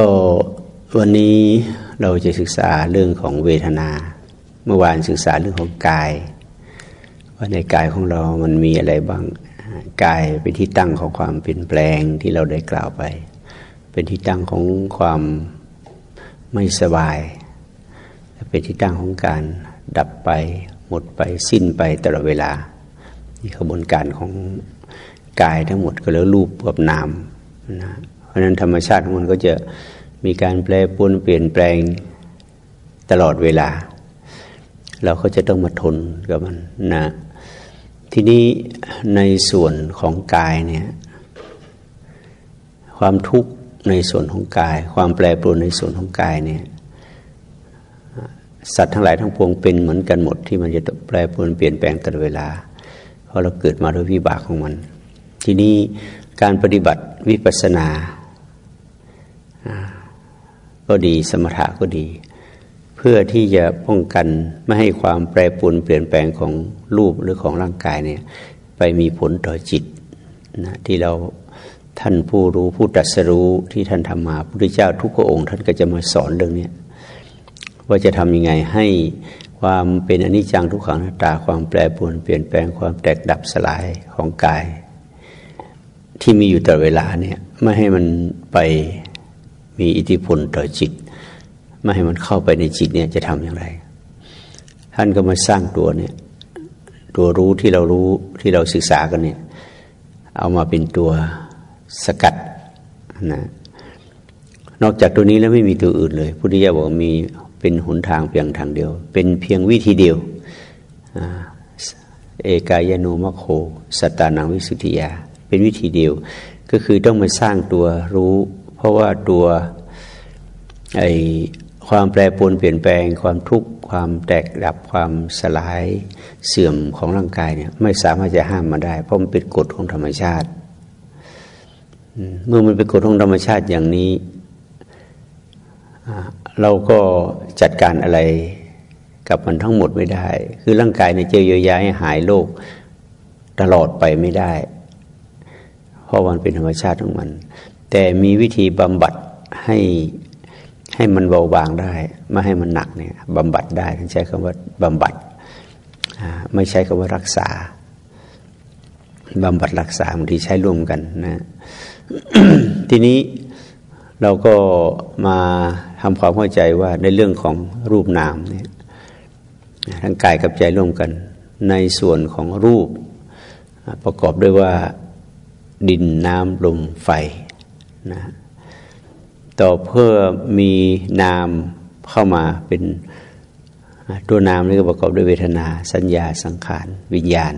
ก็วันนี้เราจะศึกษาเรื่องของเวทนา เมื่อวานศึกษาเรื่องของกาย ว่าในกายของเรามันมีอะไรบ้างกายเป็นที่ตั้งของความเปลี่ยนแปลงที่เราได้กล่าวไป เป็นที่ตั้งของความไม่สบายและเป็นที่ตั้งของการดับไป หมดไปสิ้นไปตลอดเวลานี่ขบวนการของกายทั้งหมดก็แล้วรูปกับนามนะ ราะนั้นธรรมชาติของมันก็จะมีการแปรปรวนเปลี่ยนแปลงตลอดเวลา เราก็จะต้องมาทนกับมันนะทีนี้ในส่วนของกายเนี่ยความทุกข์ในส่วนของกาย ความแปรปรวนในส่วนของกายเนี่ยสัตว์ทั้งหลายทั้งปวงเป็นเหมือนกันหมดที่มันจะแปรปรวนเปลี่ยนแปลงตลอดเวลา เพราะเราเกิดมาด้วยวิบากของมัน ทีนี้การปฏิบัติวิปัสสนา ก็ดีสมถะก็ดี เพื่อที่จะป้องกันไม่ให้ความแปรปรวนเปลี่ยนแปลงของรูปหรือของร่างกายเนี่ยไปมีผลต่อจิตนะที่เราท่านผู้รู้ผู้ตรัสรู้ที่ท่านทำมาพระพุทธเจ้าทุกพระองค์ท่านก็จะมาสอนเรื่องนี้ว่าจะทำยังไงให้ความเป็นอนิจจังทุกขังนาตาความแปรปรวนเปลี่ยนแปลงความแตกดับสลายของกาย ที่มีอยู่ตลอดเวลาเนี่ยไม่ให้มันไป มีอิทธิพลต่อจิต ไม่ให้มันเข้าไปในจิตเนี่ยจะทำอย่างไร ท่านก็มาสร้างตัวเนี่ย ตัวรู้ที่เรารู้ที่เราศึกษากันเนี่ย เอามาเป็นตัวสกัดนะนอกจากตัวนี้แล้วไม่มีตัวอื่นเลยพุทธิยถาบอกมีเป็นหนทางเพียงทางเดียว เป็นเพียงวิธีเดียวเอกายโนมโคสตานังวิสุทธิยา เป็นวิธีเดียว ก็คือต้องมาสร้างตัวรู้ ราะว่าตัวไอความแปรปรวนเปลี่ยนแปลง ความทุกข์ความแตกดับความสลายเสื่อมของร่างกายเนี่ยไม่สามารถจะห้ามมาได้ เพราะมันเป็นกฎของธรรมชาติ เมื่อมันเป็นกฎของธรรมชาติอย่างนี้ เราก็จัดการอะไรกับมันทั้งหมดไม่ได้ คือร่างกายเนี่ยจะเยียวยาให้หายโรคตลอดไปไม่ได้ เพราะมันเป็นธรรมชาติของมัน แต่มีวิธีบำบัดให้ให้มันเบาบางได้ ไม่ให้มันหนักเนี่ยบำบัดได้ท่านใช้คำว่าบำบัดไม่ใช้คำว่ารักษาบำบัดรักษาบางทีใช้ร่วมกันนะทีนี้เราก็มาทำความเข้าใจว่าในเรื่องของรูปนามเนี่ยทั้งกายกับใจร่วมกัน ในส่วนของรูป ประกอบด้วยว่าดินน้ำลมไฟ นะต่อเพื่อมีนามเข้ามาเป็นตัวนามนี่ก็ประกอบด้วยเวทนา สัญญาสังขารวิญญาณ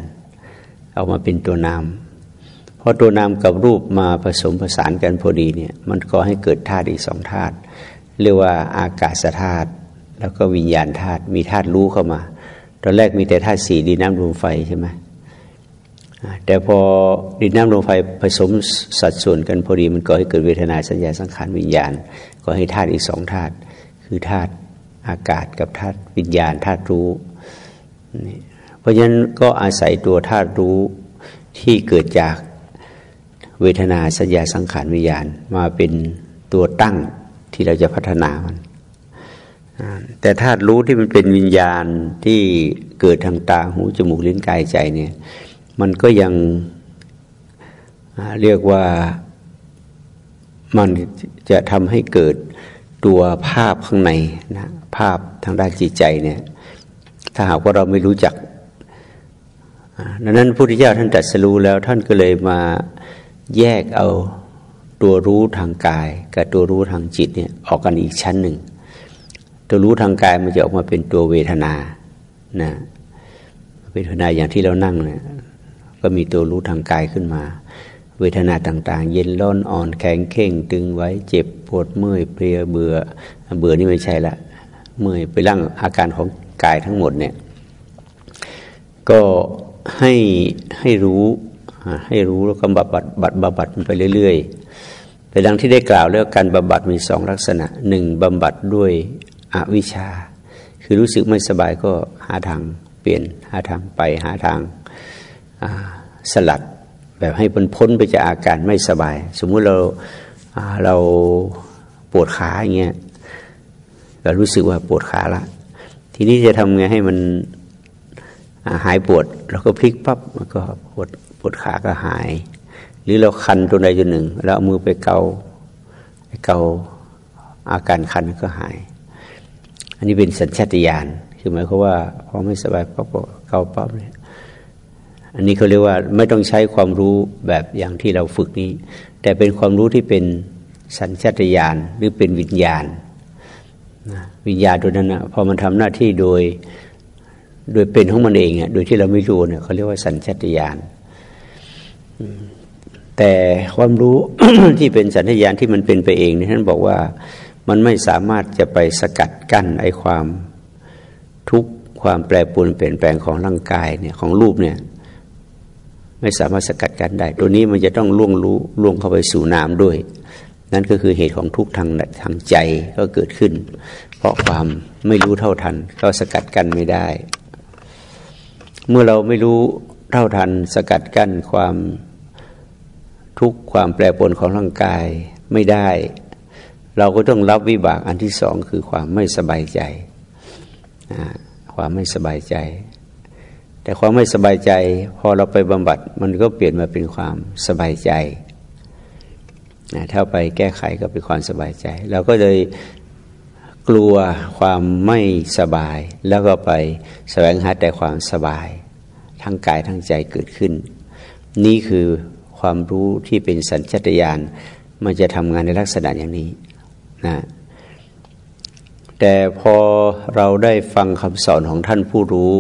เอามาเป็นตัวนามพราะตัวนามกับรูปมาผสมผสานกันพอดีเนี่ยมันก็ให้เกิดธาตุอีกสองธาตุเรียกว่าอากาศธาตุแล้วก็วิญญาณธาตุมีธาตุรู้เข้ามา ตอนแรกมีแต่ธาตุสี่ดินน้ำลมไฟใช่ไหม แต่พอดินน้ำลมไฟผสมสัดส่วนกันพอดีมันก็ให้เกิดเวทนาสัญญาสังขารวิญญาณก็ให้ธาตุอีกสองธาตุคือธาตุอากาศกับธาตุวิญญาณธาตุรู้ เพราะฉะนั้นก็อาศัยตัวธาตุรู้ที่เกิดจากเวทนาสัญญาสังขารวิญญาณมาเป็นตัวตั้งที่เราจะพัฒนามัน แต่ธาตุรู้ที่มันเป็นวิญญาณที่เกิดทางตาหูจมูกลิ้นกายใจเนี่ย มันก็ยังเรียกว่ามันจะทำให้เกิดตัวภาพข้างในนะภาพทางด้านจิตใจเนี่ยถ้าหากว่าเราไม่รู้จักดังนั้นพระพุทธเจ้าท่านตรัสรู้แล้วท่านก็เลยมาแยกเอาตัวรู้ทางกาย กับตัวรู้ทางจิตเนี่ยออกกันอีกชั้นหนึ่ง ตัวรู้ทางกายมันจะออกมาเป็นตัวเวทนานะเวทนาอย่างที่เรานั่งเนี่ย ก็มีตัวรู้ทางกายขึ้นมา เวทนาต่าง ๆ เย็นร้อนอ่อนแข็งเข่ง ตึงไว้เจ็บปวดเมื่อยเพลียเบื่อ เบื่อนี่ไม่ใช่ละเมื่อยไปร่างอาการของกายทั้งหมดเนี่ย ก็ให้ให้รู้ให้รู้แล้วก็บำบัดบัดบำบัดมันไปเรื่อย ๆ แต่ดังที่ได้กล่าวแล้วการบำบัดมีสองลักษณะหนึ่งบำบัดด้วยอวิชชา คือรู้สึกไม่สบายก็หาทางเปลี่ยนหาทางไปหาทาง สลัดแบบให้พ้นพ้นไปจากอาการไม่สบาย สมมุติเราเราปวดขาอย่างเงี้ยก็รู้สึกว่าปวดขาละ ทีนี้จะทำไงให้มันหายปวดเราก็พลิกปั๊บมันก็ปวดปวดขาก็หาย หรือเราคันตัวใดตัวหนึ่งแล้วเอามือไปเกาไปเกาอาการคันก็หาย อันนี้เป็นสัญชาตญาณคือหมายความว่าพอไม่สบายปั๊บเกาปั๊บเนี่ย อันนี้เขาเรียกว่าไม่ต้องใช้ความรู้แบบอย่างที่เราฝึกนี้ แต่เป็นความรู้ที่เป็นสัญชาตญาณหรือเป็นวิญญาณวิญญาณตัวนั้นนะพอมันทำหน้าที่โดยโดยเป็นของมันเองอะโดยที่เราไม่รู้เนี่ยเขาเรียกว่าสัญชาตญาณแต่ความรู้ที่เป็นสัญชาตญาณที่มันเป็นไปเองเนี่ยท่านบอกว่ามันไม่สามารถจะไปสกัดกั้นไอ้ความทุกข์ความแปรปรวนเปลี่ยนแปลงของร่างกายเนี่ยของรูปเนี่ย ไม่สามารถสกัดกั้นได้ ตัวนี้มันจะต้องล่วงรู้ล่วงเข้าไปสู่นามด้วย นั่นก็คือเหตุของทุกทางทางใจก็เกิดขึ้น เพราะความไม่รู้เท่าทัน ก็สกัดกั้นไม่ได้ เมื่อเราไม่รู้เท่าทัน สกัดกั้นความทุกข์ความแปรปรวนของร่างกายไม่ได้ เราก็ต้องรับวิบากอันที่สองคือความไม่สบายใจ ความไม่สบายใจ แต่ความไม่สบายใจ พอเราไปบำบัด มันก็เปลี่ยนมาเป็นความสบายใจนะถ้าไปแก้ไขก็เป็นความสบายใจ เราก็เลยกลัวความไม่สบาย แล้วก็ไปแสวงหาแต่ความสบาย ทั้งกายทั้งใจเกิดขึ้น นี่คือความรู้ที่เป็นสัญชตาตญาณมันจะทำงานในลักษณะอย่างนี้นะแต่พอเราได้ฟังคำสอนของท่านผู้รู้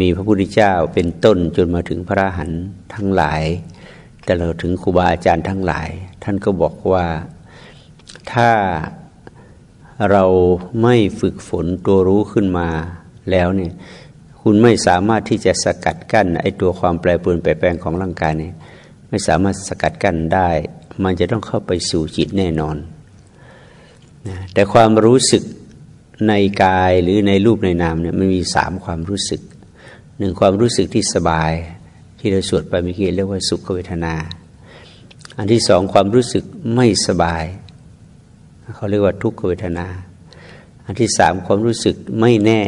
มีพระพุทธเจ้าเป็นต้นจนมาถึงพระอรหันต์ทั้งหลาย แต่เราถึงครูบาอาจารย์ทั้งหลาย ท่านก็บอกว่าถ้าเราไม่ฝึกฝนตัวรู้ขึ้นมาแล้วเนี่ย คุณไม่สามารถที่จะสกัดกั้นไอ้ตัวความแปรปรวนแปรแปลงของร่างกายเนี่ยไม่สามารถสกัดกั้นได้ มันจะต้องเข้าไปสู่จิตแน่นอนนะแต่ความรู้สึกในกายหรือในรูปในนามเนี่ยมันมีสามความรู้สึก หนึ่งความรู้สึกที่สบาย ที่เราสวดไปเมื่อกี้เรียกว่าสุขเวทนา อันที่สองความรู้สึกไม่สบาย เขาเรียกว่าทุกขเวทนา อันที่สามความรู้สึกไม่แน่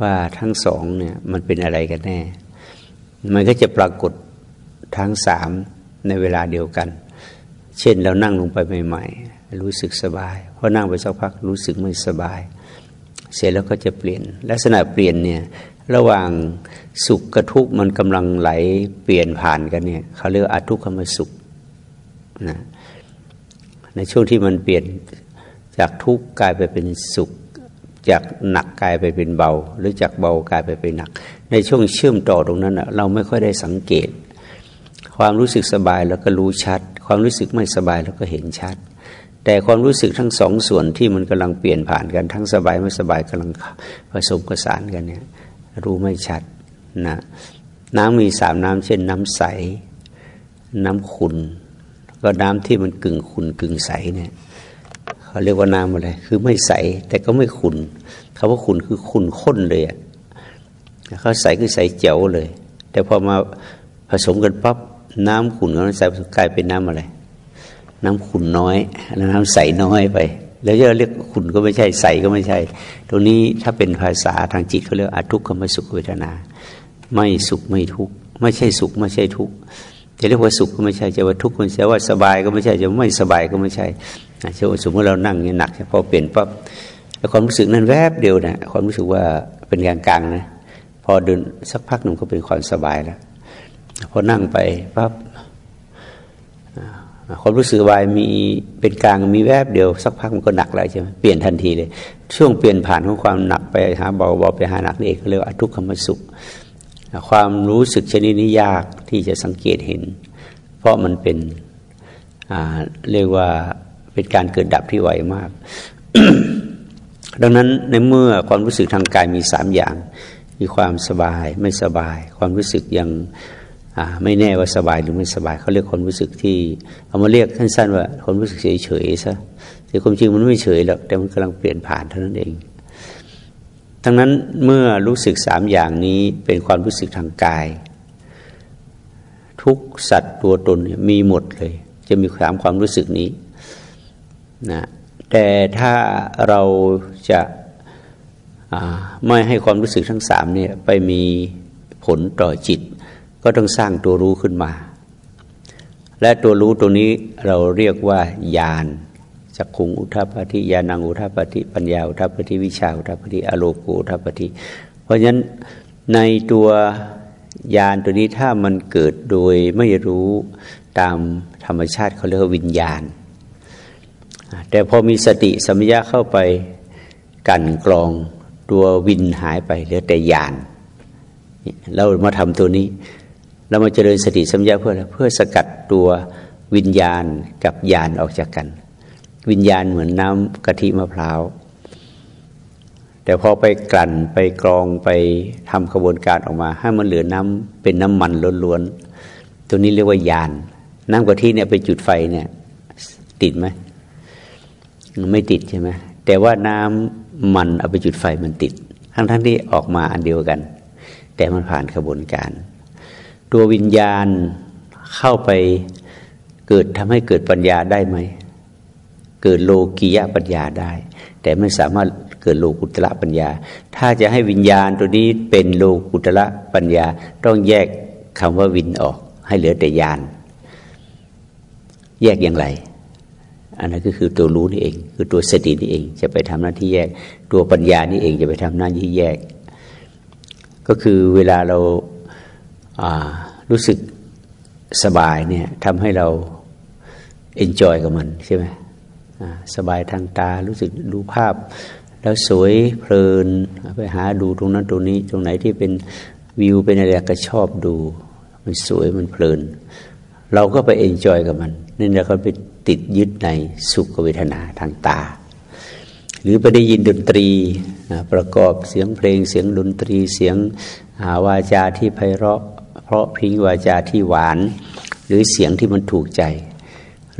ว่าทั้งสองเนี่ยมันเป็นอะไรกันแน่ มันก็จะปรากฏทั้งสามในเวลาเดียวกัน เช่นเรานั่งลงไปใหม่ๆ รู้สึกสบายพอนั่งไปสักพักรู้สึกไม่สบาย เสร็จแล้วก็จะเปลี่ยน ลักษณะเปลี่ยนเนี่ย ระหว่างสุขกับทุกข์มันกำลังไหลเปลี่ยนผ่านกันเนี่ยเขาเรียกอาทุกขมสุขนะในช่วงที่มันเปลี่ยนจากทุกข์กลายไปเป็นสุข จากหนักกลายไปเป็นเบา หรือจากเบากลายไปเป็นหนัก ในช่วงเชื่อมต่อตรงนั้นเราไม่ค่อยได้สังเกต ความรู้สึกสบายแล้วก็รู้ชัด ความรู้สึกไม่สบายแล้วก็เห็นชัด แต่ความรู้สึกทั้งสองส่วนที่มันกำลังเปลี่ยนผ่านกันทั้งสบายไม่สบายกำลังผสมกระสานกันเนี่ย รู้ไม่ชัดนะน้ำมีสามน้ำเช่นน้ำใส น้ำขุนก็น้ำที่มันกึ่งขุนกึ่งใสเนี่ยเขาเรียกว่าน้ำอะไรคือไม่ใสแต่ก็ไม่ขุนคาว่าขุนคือขุนข้นเลยอะเขาใสคือใสเจ๋วเลย แต่พอมาผสมกันปั๊บน้ำขุนกับน้ำใสกลายเป็นน้ำอะไร น้ำขุนน้อยแล้วน้ำใสน้อยไป แล้วจะเรียกขุนก็ไม่ใช่ใสก็ไม่ใช่ ตรงนี้ถ้าเป็นภาษาทางจิตเขาเรียกอทุกขมสุขเวทนา ไม่สุขไม่ทุกข์ไม่ใช่สุขไม่ใช่ทุกข์จะเรียกว่าสุขก็ไม่ใช่จะว่าทุกข์ก็ไม่ใช่ว่าสบายก็ไม่ใช่จะไม่สบายก็ไม่ใช่เช่นสมมติเรานั่งนี่หนักพอเปลี่ยนปั๊บความรู้สึกนั้นแวบเดียวนะความรู้สึกว่าเป็นกลางกลางนะพอเดินสักพักหนึ่งก็เป็นความสบายแล้วพอนั่งไปปั๊บ ความรู้สึกสบายมีเป็นกลางมีแวบเดียวสักพักมันก็หนักแล้วใช่ไหมเปลี่ยนทันทีเลย ช่วงเปลี่ยนผ่านของความหนักไปหาเบาเบาไปหาหนักนี่เองเรียกว่าทุกขมสุข ความรู้สึกชนิดนี้ยากที่จะสังเกตเห็น เพราะมันเป็นเรียกว่าเป็นการเกิดดับที่ไวมาก ดังนั้นในเมื่อความรู้สึกทางกายมีสามอย่าง มีความสบายไม่สบาย ความรู้สึกยัง ไม่แน่ว่าสบายหรือไม่สบายเขาเรียกความรู้สึกที่ เอามาเรียกสั้นๆว่าความรู้สึกเฉยๆซะแต่ความจริงมันไม่เฉยหรอกแต่มันกำลังเปลี่ยนผ่านเท่านั้นเอง ทั้งนั้นเมื่อรู้สึกสามอย่างนี้เป็นความรู้สึกทางกาย ทุกสัตว์ตัวตนมีหมดเลย จะมีความความรู้สึกนี้นะแต่ถ้าเราจะไม่ให้ความรู้สึกทั้งสามเนี่ยไปมีผลต่อจิต ก็ต้องสร้างตัวรู้ขึ้นมา และตัวรู้ตัวนี้เราเรียกว่าญาณจักขุงอุทัปฏิญาณังอุทัปฏิปัญญาอุทัปฏิวิชาอุทัปฏิอโลกุอุทัปฏิเพราะฉะนั้นในตัวญาณตัวนี้ถ้ามันเกิดโดยไม่รู้ตามธรรมชาติเขาเรียกว่าวิญญาณ แต่พอมีสติสัมยาเข้าไปกันกรองตัววินหายไปเหลือแต่ญาณเรามาทำตัวนี้ เรามาเจริญสติสัมยาเพื่ออะไรเพื่อสกัดตัววิญญาณกับญาณออกจากกัน วิญญาณเหมือนน้ำกะทิมะพร้าว แต่พอไปกลั่นไปกรองไปทำกระบวนการออกมา ให้มันเหลือน้ำเป็นน้ำมันล้วนๆตัวนี้เรียกว่ายานน้ำกะทิเนี่ยไปจุดไฟเนี่ย ติดไหมไม่ติดใช่ไหมแต่ว่าน้ำมันเอาไปจุดไฟมันติด ทั้งทั้งที่ออกมาอันเดียวกัน แต่มันผ่านกระบวนการ ตัววิญญาณเข้าไปเกิดทำให้เกิดปัญญาได้ไหม เกิดโลกียปัญญาได้ แต่ไม่สามารถเกิดโลกุตระปัญญา ถ้าจะให้วิญญาณตัวนี้เป็นโลกุตระปัญญา ต้องแยกคำว่าวินออก ให้เหลือแต่ญาณแยกอย่างไร อันนั้นก็คือตัวรู้นี่เอง คือตัวสตินี่เอง จะไปทำหน้าที่แยก ตัวปัญญานี่เองจะไปทำหน้าที่แยก ก็คือเวลาเรา รู้สึกสบายเนี่ยทำให้เราเอนจอยกับมันใช่ไหมสบายทางตารู้สึกดูภาพ แล้วสวยเพลินไปหาดูตรงนั้นตรงนี้ ตรงไหนที่เป็นวิวเป็นอะไรก็ชอบดู มันสวยมันเพลิน เราก็ไป enjoy กับมันนี่เราก็ไปติดยึดในสุขเวทนาทางตา หรือไปได้ยินดนตรีประกอบเสียงเพลงเสียงดนตรีเสียงวาจาที่ไพเราะ เพราะพริ้งวาจาที่หวาน หรือเสียงที่มันถูกใจ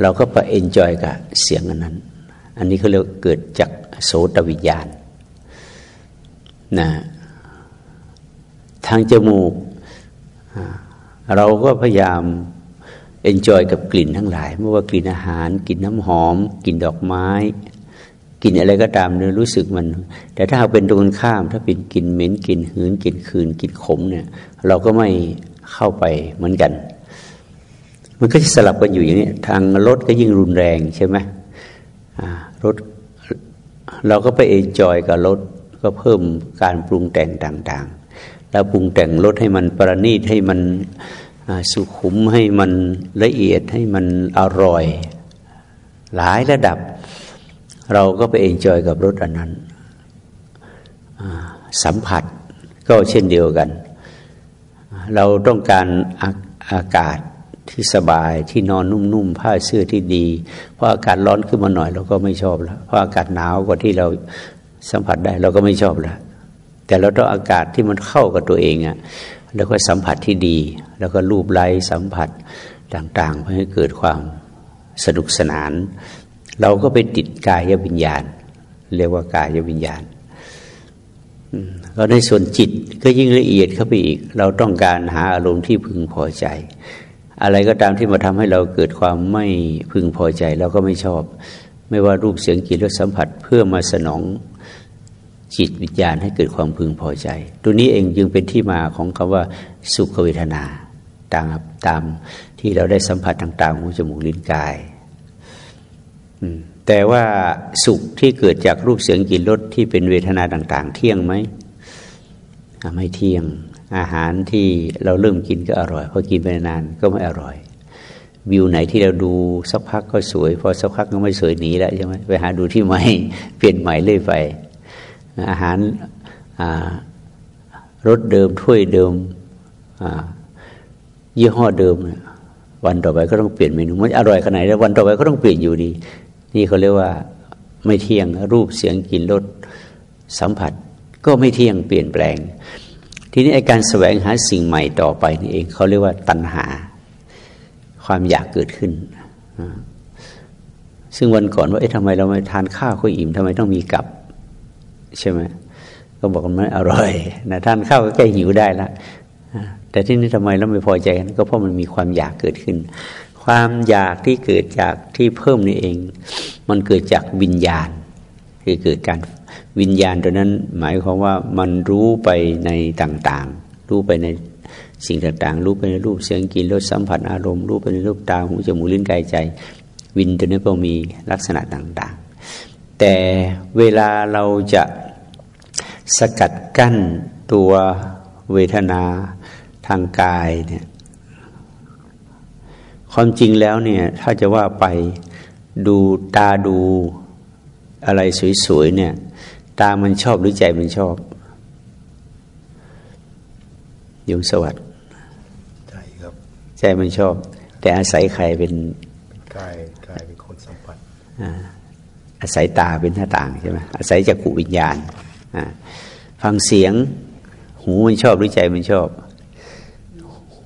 เราก็ไป enjoy กับเสียงอันนั้น อันนี้เขาเรียกเกิดจากโสตวิญญาณนะทางจมูก เราก็พยายาม enjoy กับกลิ่นทั้งหลายไม่ว่ากลิ่นอาหารกลิ่นน้ำหอมกลิ่นดอกไม้กลิ่นอะไรก็ตามเนี่ยรู้สึกมัน แต่ถ้าเป็นตรงข้าม ถ้าเป็นกลิ่นเหม็นกลิ่นหืนกลิ่นขื่นกลิ่นขมเนี่ย เราก็ไม่ เข้าไปเหมือนกัน มันก็จะสลับกันอยู่อย่างนี้ ทางรสก็ยิ่งรุนแรงใช่ไหมรสเราก็ไป enjoy กับรสก็เพิ่มการปรุงแต่งต่างๆ แล้วปรุงแต่งรสให้มันประณีตให้มันสุขุมให้มันละเอียดให้มันอร่อย หลายระดับ เราก็ไป enjoy กับรสอันนั้นสัมผัสก็เช่นเดียวกัน เราต้องการอาอากาศที่สบายที่นอนนุ่มๆผ้าเสื้อที่ดี เพราะอากาศร้อนขึ้นมาหน่อยเราก็ไม่ชอบแล้วเพราะอากาศหนาวกว่าที่เราสัมผัสได้เราก็ไม่ชอบแล้วแต่เราต้องอากาศที่มันเข้ากับตัวเองอะ่ะแล้วก็สัมผัสที่ดี แล้วก็รูปไล้สัมผัสต่างๆเพื่อให้เกิดความสนุกสนาน เราก็ไปติดกายวิญญาณ เรียกว่ากายวิญญาณ ก็ในส่วนจิตก็ยิ่งละเอียดเข้าไปอีก เราต้องการหาอารมณ์ที่พึงพอใจ อะไรก็ตามที่มาทำให้เราเกิดความไม่พึงพอใจเราก็ไม่ชอบ ไม่ว่ารูปเสียงกลิ่นรสสัมผัสเพื่อมาสนองจิตวิญญาณให้เกิดความพึงพอใจ ตัวนี้เองจึงเป็นที่มาของคำว่าสุขเวทนาตามตามที่เราได้สัมผัสต่างๆหูจมูกลิ้นกาย แต่ว่าสุขที่เกิดจากรูปเสียงกลิ่นรสที่เป็นเวทนาต่าง ๆ เที่ยงไหมไม่เที่ยงอาหารที่เราเริ่มกินก็อร่อยพอกินไปนานก็ไม่อร่อย วิวไหนที่เราดูสักพักก็สวย พอสักพักก็ไม่สวยหนีแล้วใช่ไหมไปหาดูที่ใหม่เปลี่ยนใหม่เรื่อยไป อาหารรสเดิมถ้วยเดิมยี่ห้อเดิม วันต่อไปก็ต้องเปลี่ยนเมนูมันอร่อยขนาดไหนแล้ววันต่อไปก็ต้องเปลี่ยนอยู่ดี นี่เขาเรียกว่าไม่เที่ยงรูปเสียงกลิ่นรสสัมผัส ก็ไม่เที่ยงเปลี่ยนแปลง ทีนี้ไอการแสวงหาสิ่งใหม่ต่อไปนี่เองเขาเรียกว่าตัณหา ความอยากเกิดขึ้น ซึ่งวันก่อนว่าเอ๊ะทำไมเราไม่ทานข้าวก็อิ่มทำไมต้องมีกับ ใช่ไหมก็บอกมันอร่อยนะทานข้าวก็แก้หิวได้ละแต่ที่นี้ทำไมเราไม่พอใจกันก็เพราะมันมีความอยากเกิดขึ้น ความอยากที่เกิดจากที่เพิ่มนี่เอง มันเกิดจากวิญญาณ คือเกิดการวิญญาณตัวนั้น หมายความว่ามันรู้ไปในต่างๆ รู้ไปในสิ่งต่างๆ รู้ไปในรูปเสียงกลิ่นรสสัมผัสอารมณ์ รู้ไปในรูปตาหูจมูกลิ้นกายใจ วินตัวนี้ก็มีลักษณะต่างๆ แต่เวลาเราจะสกัดกั้นตัวเวทนาทางกายเนี่ย ความจริงแล้วเนี่ย ถ้าจะว่าไปดูตาดูอะไรสวยๆเนี่ย ตามันชอบหรือใจมันชอบยงสวัสดิ์ใจครับใจมันชอบ แต่อาศัยใครเป็นกายกายเป็นคนสัมผัสอาศัยตาเป็นหน้าต่างใช่ไหมอาศัยจักรุวิญญาณฟังเสียง หูมันชอบหรือใจมันชอบ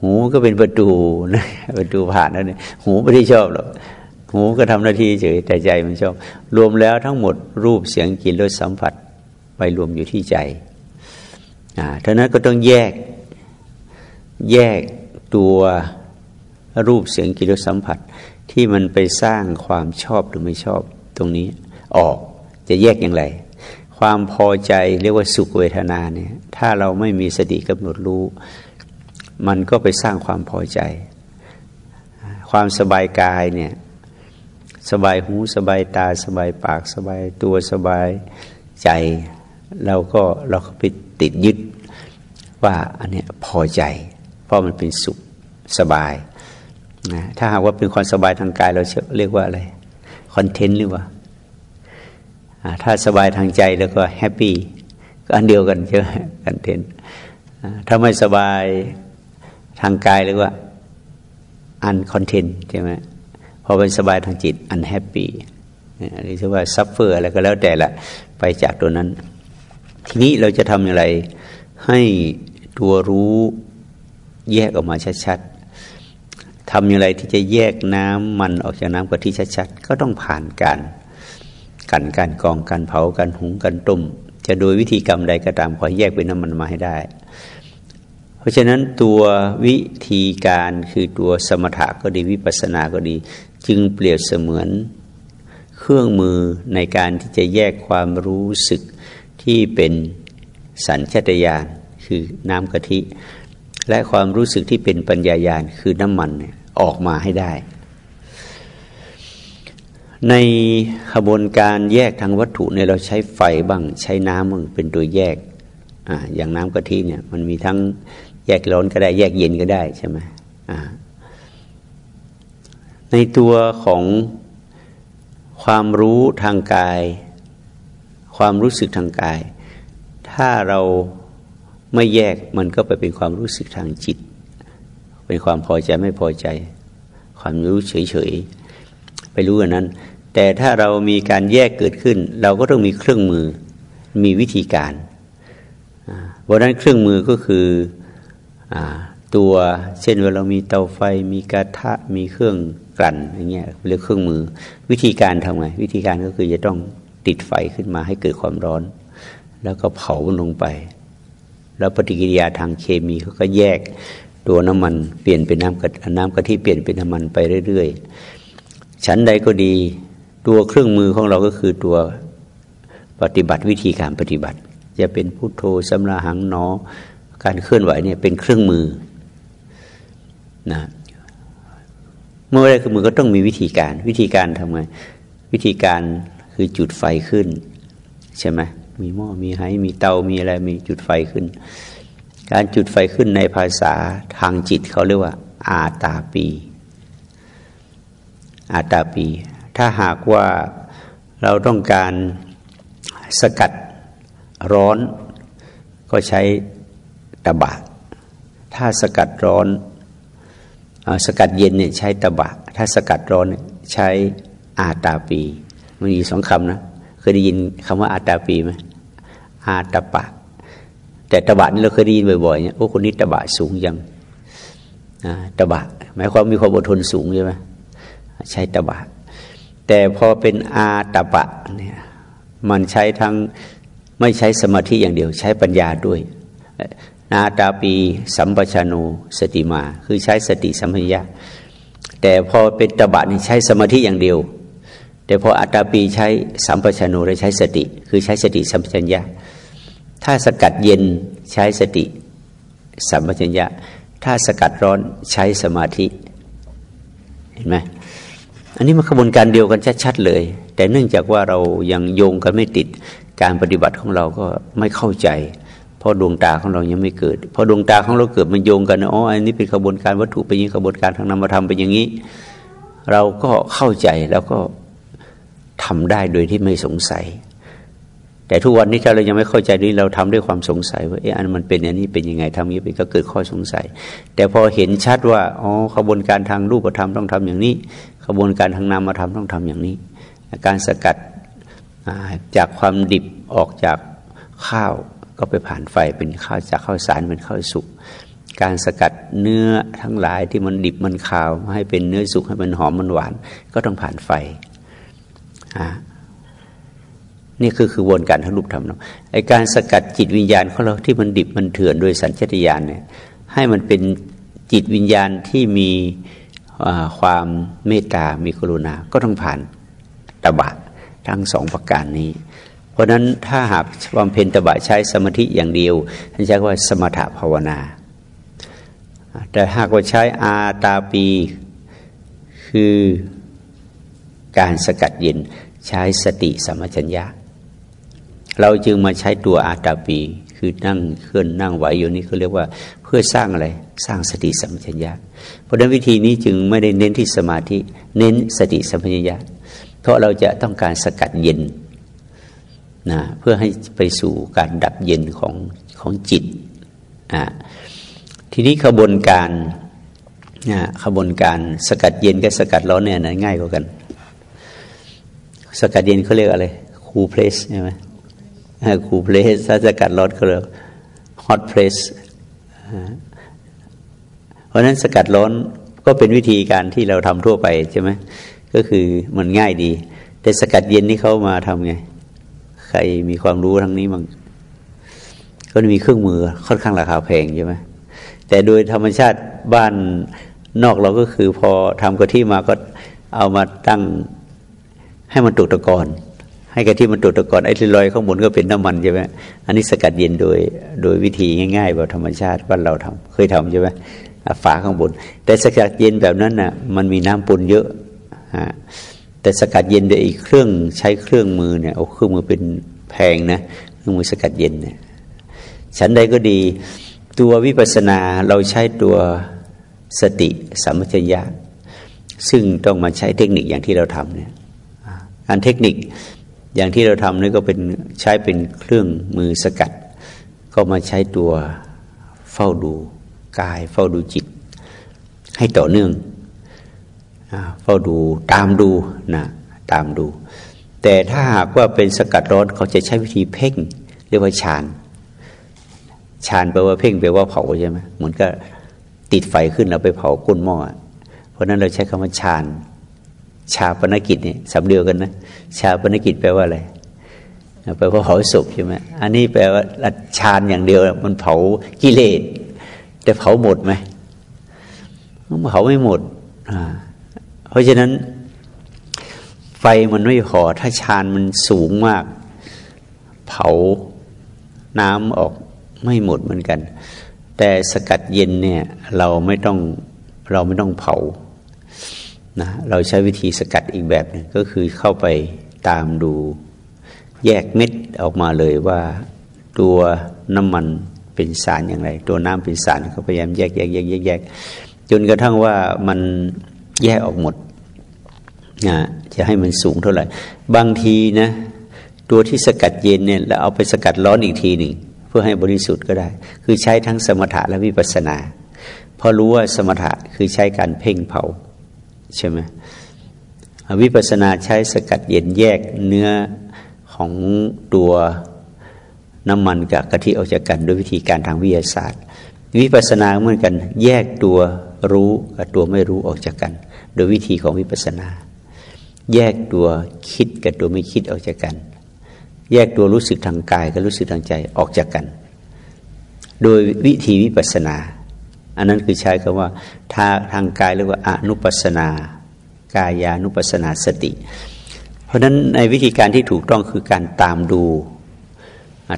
หูก็เป็นประตูนะประตูผ่านแล้วเนี่ยหูไม่ได้ชอบหรอกหูก็ทำหน้าที่เฉยแต่ใจมันชอบ รวมแล้วทั้งหมดรูปเสียงกลิ่นรสสัมผัสไปรวมอยู่ที่ใจอ่าท่านั้นก็ต้องแยกแยกตัวรูปเสียงกลิ่นรสสัมผัส ที่มันไปสร้างความชอบหรือไม่ชอบตรงนี้ออกจะแยกอย่างไร ความพอใจเรียกว่าสุขเวทนาเนี่ยถ้าเราไม่มีสติกำหนดรู้ มันก็ไปสร้างความพอใจ ความสบายกายเนี่ยสบายหูสบายตาสบายปากสบายตัวสบายใจ เราก็เราก็ไปติดยึดว่าอันนี้พอใจ เพราะมันเป็นสุขสบายนะถ้าหากว่าเป็นความสบายทางกาย เราเรียกว่าอะไร content หรือว่าถ้าสบายทางใจแล้วก็ happy ก็อันเดียวกันใช่ไหม content ถ้าไม่สบาย ทางกายเรียกว่า uncontent ใช่ไหมพอเป็นสบายทางจิต unhappy เรียกว่า suffer อะไรก็แล้วแต่ละไปจากตัวนั้น ทีนี้เราจะทำอย่างไรให้ตัวรู้แยกออกมาชัดๆทำอย่างไรที่จะแยกน้ำมันออกจากน้ำกะทิชัดๆ ก็ต้องผ่านการกันการกองการเผาการหุงการต้มจะโดยวิธีกรรมใดก็ตามขอแยกเป็นน้ำมันมาให้ได้ ราะฉะนั้นตัววิธีการคือตัวสมถะก็ดีวิปัสสนาก็ดี จึงเปรียบเสมือนเครื่องมือในการที่จะแยกความรู้สึกที่เป็นสัญชตาตญาณคือน้ำกะทิ และความรู้สึกที่เป็นปัญญายาณคือน้ำมันออกมาให้ได้ ในขบวนการแยกทางวัตถุเนี่ยเราใช้ไฟบ้างใช้น้ำบ้างเป็นตัวแยกออย่างน้ำกะทิเนี่ยมันมีทั้ง แยกร้อนก็ได้ แยกเย็นก็ได้ใช่ไหมในตัวของความรู้ทางกาย ความรู้สึกทางกาย ถ้าเราไม่แยกมันก็ไปเป็นความรู้สึกทางจิต เป็นความพอใจไม่พอใจ ความรู้เฉยๆไปรู้อันนั้น แต่ถ้าเรามีการแยกเกิดขึ้น เราก็ต้องมีเครื่องมือมีวิธีการเพราะนั้นเครื่องมือก็คือ ตัวเช่นเวลาเรามีเตาไฟมีกระทะมีเครื่องกลั่นอย่างเงี้ยเรียกเครื่องมือ วิธีการทำไง วิธีการก็คือจะต้องติดไฟขึ้นมาให้เกิดความร้อน แล้วก็เผาลงไป แล้วปฏิกิริยาทางเคมีเขาก็แยกตัวน้ำมันเปลี่ยนเป็นน้ำกะน้ำกะทิเปลี่ยนเป็นน้ำมันไปเรื่อยๆชั้นใดก็ดี ตัวเครื่องมือของเราก็คือตัวปฏิบัติวิธีการปฏิบัติ จะเป็นพุโทโธสำราหังนอ การเคลื่อนไหวเนี่ยเป็นเครื่องมือนะเมื่อไรคือมือก็ต้องมีวิธีการ วิธีการทำไงวิธีการคือจุดไฟขึ้น ใช่ไหมมีหม้อมีไหมีเตามีอะไรมีจุดไฟขึ้น การจุดไฟขึ้นในภาษาทางจิตเขาเรียกว่า อาตาปี อาตาปี ถ้าหากว่าเราต้องการสกัดร้อนก็ใช้ ตะบะ ถ้าสกัดร้อนสกัดเย็นเนี่ยใช้ตะบะ ถ้าสกัดร้อนใช้อาตาปีมันมีสองคำนะเคยได้ยินคำว่าอาตาปีไหมอาตาปะ แต่ตะบะนี่เราเคยได้ยินบ่อยๆเนี่ยโอ้คนนี้ตะบะสูงยังตะบะหมายความมีความอดทนสูงใช่ไหมใช้ตะบะ แต่พอเป็นอาตาปะเนี่ยมันใช้ทั้งไม่ใช้สมาธิอย่างเดียว ใช้ปัญญาด้วย นาตาปีสัมปชานูสติมา คือใช้สติสัมปชัญญะแต่พอเป็นตบะนี่ใช้สมาธิอย่างเดียว แต่พออัตตาปีใช้สัมปชัญญูและใช้สติ คือใช้สติสัมปชัญญะถ้าสกัดเย็นใช้สติสัมปชัญญะ ถ้าสกัดร้อนใช้สมาธิ เห็นไหมอันนี้มันขบวนการเดียวกันชัดๆเลย แต่เนื่องจากว่าเรายังโยงกันไม่ติดการปฏิบัติของเราก็ไม่เข้าใจ ราะดวงตาของเรายังไม่เกิดพอดวงตาของเราเกิดมันโยงกันอ๋ออันนี้เป็นขบวนการวัตถุเป็นอย่างนี้ขบวนการทางนามธรรมเป็นอย่างนี้ เราก็เข้าใจแล้วก็ทำได้โดยที่ไม่สงสัย แต่ทุกวันนี้ถ้าเรายังไม่เข้าใจนี้เราทำด้วยความสงสัย ว่าเอออันมันเป็นอย่างนี้เป็นยังไงทำอย่านี้เป็นก็เกิดข้อสงสัย แต่พอเห็นชัดว่าอ๋อขบวนการทางรูปธรรมต้องทำอย่างนี้กระบวนการทางนามธรรมต้องทำอย่างนี้ การสกัดจากความดิบออกจากข้าว ก็ไปผ่านไฟเป็นข้าวจากข้าวสารเป็นข้าวสุก การสกัดเนื้อทั้งหลายที่มันดิบมันขาว ให้เป็นเนื้อสุกให้มันหอมมันหวาน ก็ต้องผ่านไฟนี่คือคือกระบวนการทั้งรูปธรรมเนาะไอการสกัดจิตวิญญาณของเราที่มันดิบมันเถื่อนโดยสัญชาตญาณเนี่ยให้มันเป็นจิตวิญญาณที่มีความเมตตา มีกรุณา ก็ต้องผ่านตบะทั้งสองประการนี้ เพราะนั้นถ้าหากบำเพ็ญตบะใช้สมาธิอย่างเดียวท่านใช้ว่าสมถภาวนา แต่หากว่าใช้อาตาปีคือการสกัดเย็นใช้สติสมัชัญญะ เราจึงมาใช้ตัวอาตาปีคือนั่งเคลื่อนนั่งไหวอยู่นี่เขาเรียกว่าเพื่อสร้างอะไรสร้างสติสัมปชัญญะ เพราะนั้นวิธีนี้จึงไม่ได้เน้นที่สมาธิ เน้นสติสัมปชัญญะ เพราะเราจะต้องการสกัดเย็น นะเพื่อให้ไปสู่การดับเย็นของของจิตอ่าทีนี้ขบวนการนะขบวนการสกัดเย็นกับสกัดร้อนเนี่ยง่ายกว่ากัน สกัดเย็นเขาเรียกอะไรคูลเพลสใช่ไหมคูลเพลสถ้าสกัดร้อนเขาเรียกฮอตเพลสเพราะนั้นสกัดร้อนก็เป็นวิธีการที่เราทำทั่วไปใช่ไหมก็คือมันง่ายดี แต่สกัดเย็นนี่เขามาทำไง รมีความรู้ทั้งนี้มั้งก็มีเครื่องมือค่อนข้างราคาแพงใช่ไหมแต่โดยธรรมชาติบ้านนอกเราก็คือพอทำกะทิมาก็เอามาตั้งให้มันตกตะกอนให้กะทิมันตกตะกอนไอ้ที่ลอยข้างบนก็เป็นน้ำมันใช่ไหมอันนี้สกัดเย็นโดยโดยวิธีง่ายๆแบบธรรมชาติบ้านเราทำเคยทำใช่ไหมฝาข้างบน แต่สกัดเย็นแบบนั้นน่ะ มันมีน้ำปนเยอะฮะ แต่สกัดเย็นโดยอีกเครื่องใช้เครื่องมือเนี่ยเอาเครื่องมือเป็นแพงนะเครื่องมือสกัดเย็นเนี่ยฉันใดก็ดีตัววิปัสนาเราใช้ตัวสติสัมปชัญญะซึ่งต้องมาใช้เทคนิคอย่างที่เราทำเนี่ยการเทคนิคอย่างที่เราทำนี่ก็เป็นใช้เป็นเครื่องมือสกัด ก็มาใช้ตัวเฝ้าดูกาย เฝ้าดูจิต ให้ต่อเนื่อง เฝ้าดูตามดูนะตามดู แต่ถ้าหากว่าเป็นสกัดร้อนเขาจะใช้วิธีเพ่ง เรียกว่าฌานฌานแปลว่าเพ่งแปลว่าเผาใช่ไหมเหมือนก็ติดไฟขึ้นแล้วไปเผาก้นหม้อเพราะนั้นเราใช้คำว่าฌานชาปนกิจเนี่ยสำเดียวกันนะชาปนกิจแปลว่าอะไรแปลว่าเผาศพใช่ไหมอันนี้แปลว่าฌานอย่างเดียวมันเผากิเลสแต่เผาหมดไหมเผาไม่หมดเพ ราะฉะนั้น ไฟมันไม่พอถ้าฌานมันสูงมาก เผาน้ำออกไม่หมดเหมือนกัน แต่สกัดเย็นเนี่ยเราไม่ต้องเราไม่ต้องเผานะเราใช้วิธีสกัดอีกแบบนึงก็คือเข้าไปตามดูแยกเม็ดออกมาเลยว่าตัวน้ำมันเป็นสารอย่างไร ตัวน้ำเป็นสารเขาพยายามแยกแยกแยกแยกแยกจนกระทั่งว่ามันแยกออกหมด จะให้มันสูงเท่าไหร่ บางทีนะ ตัวที่สกัดเย็นเนี่ยแล้วเอาไปสกัดร้อนอีกทีหนึ่งเพื่อให้บริสุทธิ์ก็ได้ คือใช้ทั้งสมถะและวิปัสสนาเพราะรู้ว่าสมถะคือใช้การเพ่งเผาใช่ไหมวิปัสนาใช้สกัดเย็นแยกเนื้อของตัวน้ำมันกับกะทิออกจากกันด้วยวิธีการทางวิทยาศาสตร์ วิปัสนาเหมือนกัน แยกตัวรู้กับตัวไม่รู้ออกจากกัน โดยวิธีของวิปัสนา แยกตัวคิดกับตัวไม่คิดออกจากกัน แยกตัวรู้สึกทางกายกับรู้สึกทางใจออกจากกัน โดยวิธีวิปัสนา อันนั้นคือใช้คำว่าทาทางกายเรียกว่าอนุปัสนา กายานุปัสนาสติ เพราะฉะนั้นในวิธีการที่ถูกต้องคือการตามดู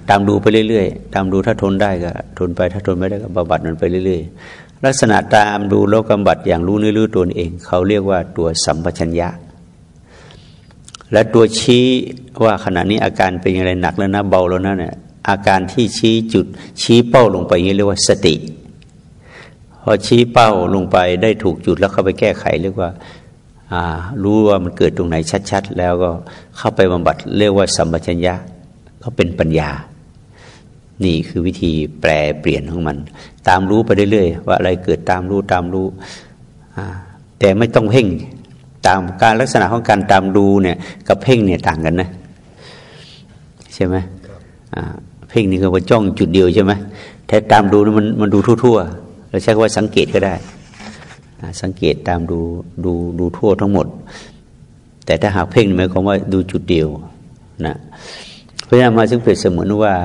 ตามดูไปเรื่อยๆ ตามดูถ้าทนได้ก็ทนไปถ้าทนไม่ได้ก็บำบัดมันไปเรื่อยๆ ลักษณะตามดูแล้วกำบัดอย่างรู้เนื้อรู้ตัวเอง เขาเรียกว่าตัวสัมปชัญญะ และตัวชี้ว่าขณะนี้อาการเป็นอย่างไรหนักแล้วนะเบาแล้วนะเนี่ยอาการที่ชี้จุดชี้เป้าลงไปนี้เรียกว่าสติ พอชี้เป้าลงไปได้ถูกจุดแล้วเข้าไปแก้ไขเรียกว่ารู้ว่ามันเกิดตรงไหนชัด ๆ แล้วก็เข้าไปบำบัดเรียกว่าสัมปชัญญะก็เป็นปัญญา นี่คือวิธีแปลเปลี่ยนของมัน ตามรู้ไปเรื่อยๆว่าอะไรเกิดตามรู้ตามรู้แต่ไม่ต้องเพ่ง ตามการลักษณะของการตามดูเนี่ยกับเพ่งเนี่ยต่างกันนะใช่ไหมเพ่งนี่ก็ว่าจ้องจุดเดียวใช่ไหมแต่ตามดูมันมันดูทั่วๆเราใช้คำว่าสังเกตก็ได้ สังเกตตามดูดูดูทั่วทั้งหมด แต่ถ้าหากเพ่งหมายความว่าดูจุดเดียวนะเพราะนั้นมาซึ่งเปรียบเสมือนว่า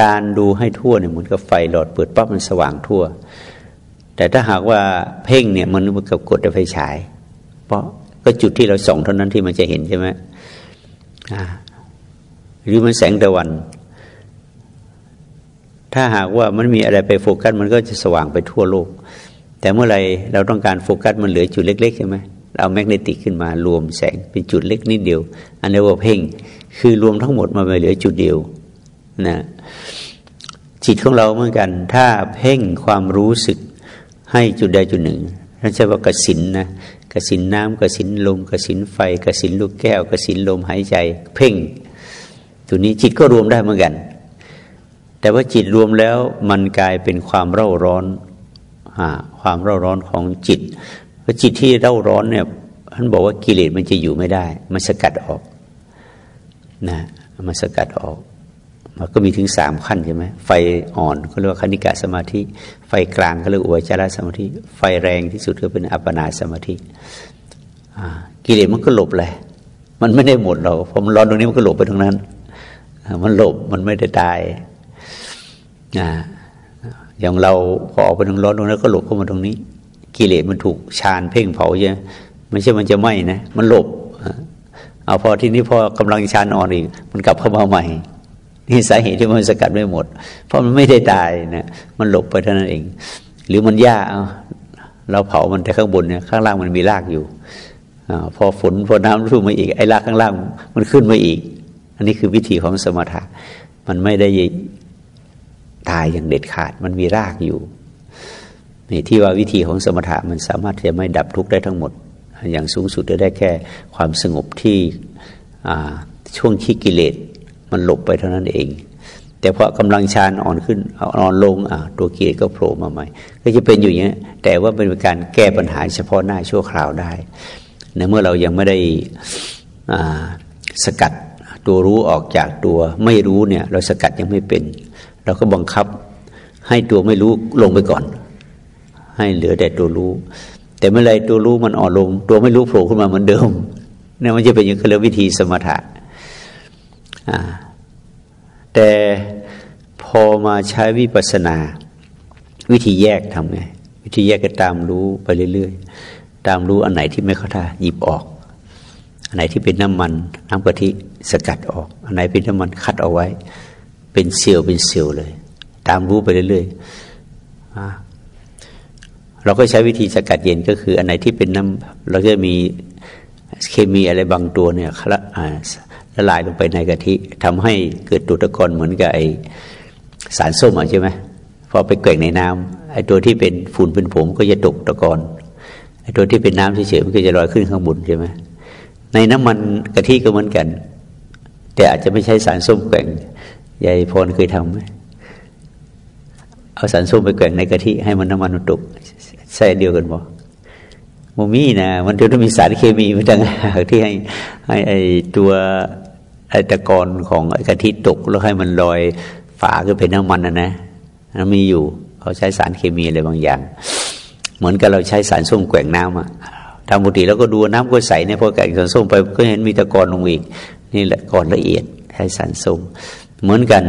การดูให้ทั่วเนี่ยเหมือนกับไฟหลอดเปิดปั๊บมันสว่างทั่ว แต่ถ้าหากว่าเพ่งเนี่ยมันเหมือนกับกดไฟฉาย เพราะ ก็จุดที่เราส่องเท่านั้นที่มันจะเห็นใช่ไหมหรือมันแสงตะวัน ถ้าหากว่ามันมีอะไรไปโฟกัสมันก็จะสว่างไปทั่วโลก แต่เมื่อไรเราต้องการโฟกัสมันเหลือจุดเล็กๆใช่ไหมเอาแมกเนติกขึ้นมารวมแสงเป็นจุดเล็กนิดเดียว อันนี้ว่าเพ่ง คือรวมทั้งหมดมาไปเหลือจุดเดียวนะจิตของเราเหมือนกัน ถ้าเพ่งความรู้สึกให้จุดใดจุดหนึ่งนั่นใช่ว่ากสินนะ กสินน้ำกสินลมกสินไฟกสินลูกแก้วกสินลมหายใจ เพ่งตัวนี้จิตก็รวมได้เหมือนกัน แต่ว่าจิตรวมแล้วมันกลายเป็นความเร่าร้อนความเร่าร้อนของจิตเพราะจิตที่เร่าร้อนเนี่ยท่านบอกว่ากิเลสมันจะอยู่ไม่ได้ มันสกัดออกนะมันสกัดออก มันก็มีถึงสามขั้นใช่ไหมไฟอ่อนเขาเรียกว่าคณิกะสมาธิ ไฟกลางเขาเรียกอุจารสมาธิ ไฟแรงที่สุดก็เป็นอัปปนาสมาธิกิเลสมันก็หลบเลยมันไม่ได้หมดหรอกพอมันร้อนตรงนี้มันก็หลบไปตรงนั้น มันหลบมันไม่ได้ตายอย่างเราพอออกไปตรงร้อนตรงนั้นก็หลบเข้ามาตรงนี้ กิเลสมันถูกชานเพ่งเผาใช่ไหมไม่ใช่มันจะไหม้นะ มันหลบเอาพอที่นี้พอกำลังชานอ่อนอีกมันกลับเข้ามาใหม่ นี่สาเหตุที่มันสกัดไม่หมด เพราะมันไม่ได้ตายนะมันหลบไปเท่านั้นเอง หรือมันหญ้าเราเผามันแต่ข้างบนเนี่ยข้างล่างมันมีรากอยู่อพอฝนพอน้ำรุ่มมาอีกไอ้รากข้างล่างมันขึ้นมาอีก อันนี้คือวิธีของสมถะ มันไม่ได้ตายอย่างเด็ดขาด มันมีรากอยู่นี่ที่ว่าวิธีของสมถะมันสามารถจะไม่ดับทุกข์ได้ทั้งหมด อย่างสูงสุดจะได้แค่ความสงบที่ช่วงที่กิเลส มันหลบไปเท่านั้นเอง แต่พอกำลังชานอ่อนขึ้นอ่อนลงตัวกิเลสก็โผล่มาใหม่ ก็จะเป็นอยู่อย่างนี้แต่ว่าเป็นการแก้ปัญหาเฉพาะหน้าชั่วคราวได้ในเมื่อเรายังไม่ได้สกัดตัวรู้ออกจากตัวไม่รู้เนี่ย เราสกัดยังไม่เป็น เราก็บังคับให้ตัวไม่รู้ลงไปก่อน ให้เหลือแต่ตัวรู้ แต่เมื่อไรตัวรู้มันอ่อนลง ตัวไม่รู้โผล่ขึ้นมาเหมือนเดิมเนี่ยมันจะเป็นอย่างเรียกวิธีสมถะ แต่พอมาใช้วิปัสนา วิธีแยกทำไง วิธีแยกก็ตามรู้ไปเรื่อยๆ ตามรู้อันไหนที่ไม่เข้าท่าหยิบออก อันไหนที่เป็นน้ำมันน้ำกะทิสกัดออก อันไหนเป็นน้ำมันคัดเอาไว้ เป็นเซลล์เป็นเซลล์เลย ตามรู้ไปเรื่อยๆเราก็ใช้วิธีสกัดเย็นก็คือ อันไหนที่เป็นน้ำเราจะมีเคมีอะไรบางตัวเนี่ย ละลายลงไปในกะทิทำให้เกิดตัวตะกอนเหมือนกับไอสารส้มอะใช่ไหมพอไปแกว่งในน้ำไอตัวที่เป็นฝุ่นเป็นผมก็จะตกตะกอนไอตัวที่เป็นน้ำเฉยๆมันก็จะลอยขึ้นข้างบนใช่ไหมในน้ำมันกะทิก็เหมือนกัน แต่อาจจะไม่ใช่สารส้มแกว่งยายพรเคยทำไหมเอาสารส้มไปแกว่งในกะทิให้มันน้ำมันตกใส่เดียวกันบ่ โมมี่นะมันจะต้องมีสารเคมีมันต่างหากที่ให้ให้ไอตัวไอตะกอนของกะทิตกแล้วให้มันลอยฝาขึ้นเป็นน้ำมันนะนะมันมีอยู่เขาใช้สารเคมีอะไรบางอย่าง เหมือนกับเราใช้สารส้มแกว่งน้ำอะทำปกติแล้วก็ดูน้ำก็ใสเนี่ยพอแกว่งสารส้มไปก็เห็นมีตะกอนลงอีก นี่แหละก่อนละเอียดใช้สารส้มเหมือนกัน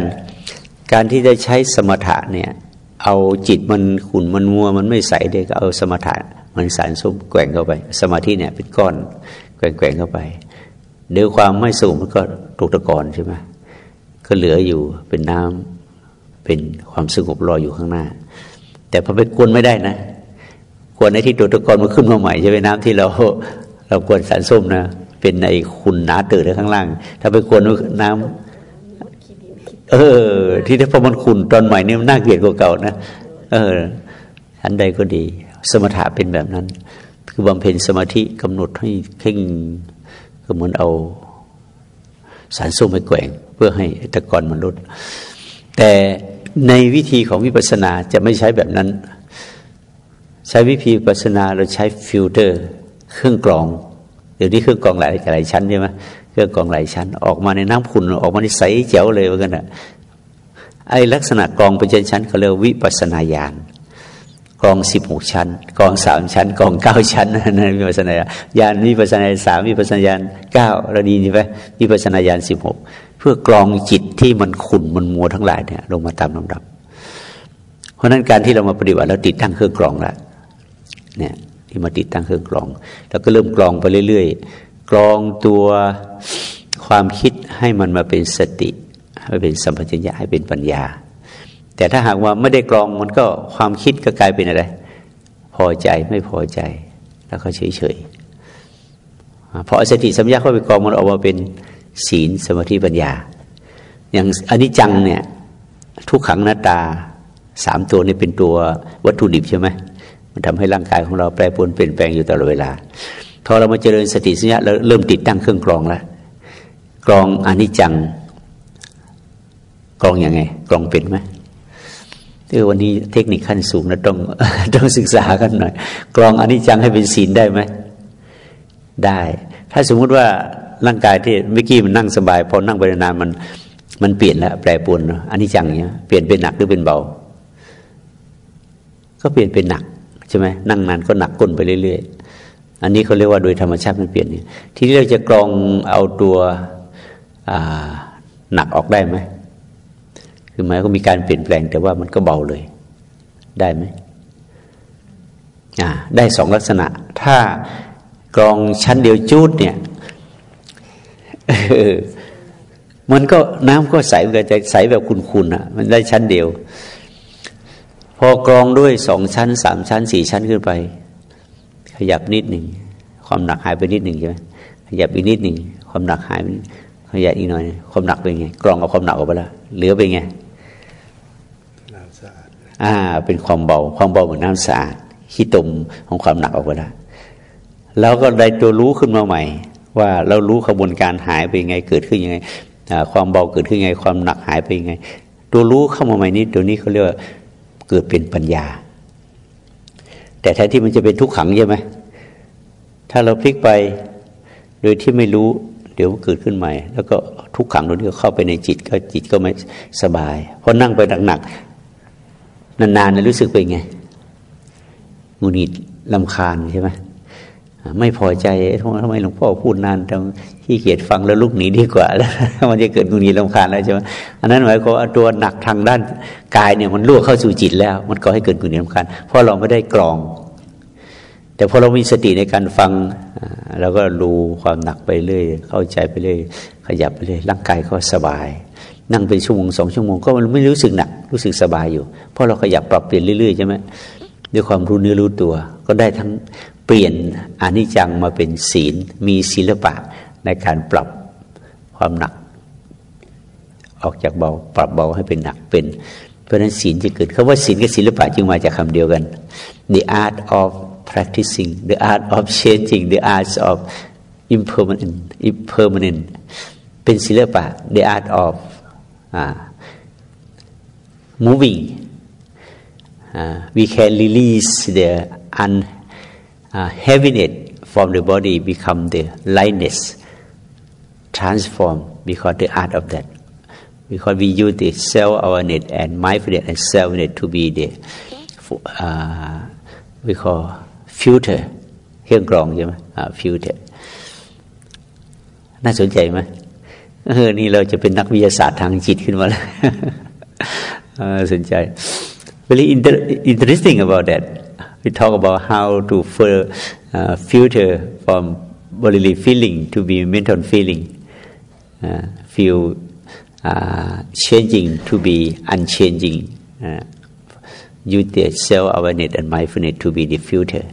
การที่ได้ใช้สมถะเนี่ย เอาจิตมันขุ่นมันมัวมันไม่ใสเด็กเอาสมถะ มันสารสมแกว่งเข้าไป สมาธิเนี่ยเป็นก้อนแกว่งเข้าไปเดี๋ยวความไม่สูงมันก็ตกตะกอนใช่ไหมก็เหลืออยู่เป็นน้ำเป็นความสงบรออยู่ข้างหน้า แต่พอไปกวนไม่ได้นะกวนในที่ตกตะกอนมันขึ้นมาใหม่ใช่ไหมน้ำที่เราเรากวนสารส้มนะเป็นในคุณหนาตื่นข้างล่าง ถ้าไปกวนน้ำเออ ที่ถ้าพอมันขุนตอนใหม่นี่มันน่าเกลียดกว่าเก่านะเอออันใดก็ดี สมถะเป็นแบบนั้น คือบำเพ็ญสมาธิกำหนดให้เพ่งก็เหมือนเอาสารส้มไปแกว่ง เพื่อให้ตะกอนมันลดแต่ในวิธีของวิปัสสนาจะไม่ใช้แบบนั้น ใช้วิธีวิปัสสนาเราใช้ฟิลเตอร์ เครื่องกรองเดี๋ยวนี้เครื่องกรองหลายหลายชั้นใช่ไหมเครื่องกรองหลายชั้น ออกมาในน้ำขุ่นออกมาในใสเจ๋วเลยว่ากันอะไอลักษณะกรองเป็นชั้นเขาเรียกวิปัสนาญาณ กองสิบหกชั้น กองสามชั้น กองเก้าชั้นนั่นวิปัสนาญาณวิปัสนาญาณสามวิปัสนาญาณเก้าเราดีนี่ไหมวิปัสนาญาณสิบหกเพื่อกรองจิตที่มันขุ่นมันมัวทั้งหลายเนี่ยลงมาตามลำดับ เพราะนั้นการที่เรามาปฏิบัติแล้วติดตั้งเครื่องกรองแล้วเนี่ยที่มาติดตั้งเครื่องกรอง แล้วก็เริ่มกรองไปเรื่อยๆกรองตัวความคิดให้มันมาเป็นสติให้เป็นสัมปชัญญะให้เป็นปัญญา แต่ถ้าหากว่าไม่ได้กรองมันก็ความคิดก็กลายเป็นอะไร พอใจไม่พอใจ แล้วก็เฉยเฉยพอสติสัมยาเข้าไปกรองมันออกมาเป็นศีลสมาธิปัญญา อย่างอนิจจังเนี่ย ทุกขังหน้าตาสามตัวนี้เป็นตัววัตถุดิบใช่ไหมมันทำให้ร่างกายของเราแปรปรวนเปลี่ยนแปลงอยู่ตลอดเวลาพอเรามาเจริญสติสัญญาเราเริ่มติดตั้งเครื่องกรองแล้วกรองอนิจจังกรองอยังไง กรองเป็นไหม เออวันนี้เทคนิคขั้นสูงนะต้องต้องศึกษากันหน่อย กรองอนิจจังให้เป็นศีลได้ไหมได้ ถ้าสมมุติว่าร่างกายที่เมื่อกี้มันนั่งสบาย พอนั่งไปนานมันมันเปลี่ยนแล้วแปรปรวนอนิจจังเนี้ยเปลี่ยนเป็นหนักหรือเป็นเบา ก็เปลี่ยนเป็นหนักใช่ไหมนั่งนานก็หนักก้นไปเรื่อยๆ อันนี้เขาเรียกว่าโดยธรรมชาติมันเปลี่ยนทีนี้เราจะกรองเอาตัวหนักออกได้ไหม คือหมายก็มีการเปลี่ยนแปลง แต่ว่ามันก็เบาเลย ได้ไหมอ่าได้สองลักษณะ ถ้ากรองชั้นเดียวจูดเนี่ยมันก็น้ำก็ใสเหมือนกันใสแบบคุณๆอะ มันได้ชั้นเดียว พอกรองด้วยสองชั้นสามชั้นสี่ชั้นขึ้นไป ขยับนิดหนึ่งความหนักหายไปนิดหนึ่งใช่ไหมขยับอีกนิดหนึ่งความหนักหายขยับอีกหน่อย ความหนักเป็นไง กรองเอาความหนักออกไปแล้วเหลือเป็นไง อ่า เป็นความเบา ความเบาเหมือนน้ำสะอาดขี้ตมของความหนักออกไปแล้วเราก็ได้ตัวรู้ขึ้นมาใหม่ ว่าเรารู้ขบวนการหายไปยังไง เกิดขึ้นยังไงความเบาเกิดขึ้นยังไง ความหนักหายไปยังไง ตัวรู้เข้ามาใหม่นี้ตัวนี้เขาเรียกว่าเกิดเป็นปัญญา แต่แทนที่มันจะเป็นทุกขังใช่ไหมถ้าเราพลิกไปโดยที่ไม่รู้เดี๋ยวเกิดขึ้นใหม่ แล้วก็ทุกขังตัวนี้ก็เข้าไปในจิตก็จิตก็ไม่สบายเพราะนั่งไปหนัก นานๆรู้สึกเป็นไงงูนิดลำคาญใช่ไหมไม่พอใจทำไมหลวงพ่อพูดนานจังที่เกียดฟังแล้วลุกหนีดีกว่าแล้วมันจะเกิดงูนิดลำคาญแล้วใช่ไหมอันนั้นหมายความว่าตัวหนักทางด้านกายเนี่ยมันล่วงเข้าสู่จิตแล้ว มันก็ให้เกิดงูนิดลำคาญเพราะเราไม่ได้กรอง แต่พอเรามีสติในการฟังเราก็รู้ความหนักไปเรื่อยเข้าใจไปเรื่อยขยับไปเรื่อยร่างกายก็สบาย นั่งเป็นชั่วโมงสองชั่วโมงก็มันไม่รู้สึกหนัก รู้สึกสบายอยู่ เพราะเราขยับปรับเปลี่ยนเรื่อยๆใช่ไหมด้วยความรู้เนื้อรู้ตัว ก็ได้ทั้งเปลี่ยนอนิจจังมาเป็นศีล มีศิลปะในการปรับความหนัก ออกจากเบาปรับเบาให้เป็นหนักเป็น เพราะนั้นศีลจะเกิดคาว่าศีลกับศิลปะจึงมาจากคำเดียวกัน the art of practicing the art of changing the art of impermanent impermanent เป็นศิลปะ the art of uh, moving, uh, we can release the un, uh, heaviness from the body, become the lightness, transform because the art of that. Because we use the self-awareness and mindfulness and self-awareness to be the uh, we call filter เครื่องกรองใช่ไหม filter น่าสนใจไหมเออ นี่เราจะเป็นนักวิทยาศาสตร์ทางจิตขึ้นมาแล้ว uh, Really inter- interesting about that. We talk about how to feel uh, filter from bodily feeling to be mental feeling, uh, feel uh, changing to be unchanging. Uh, use the self-awareness and mindfulness to be the filter.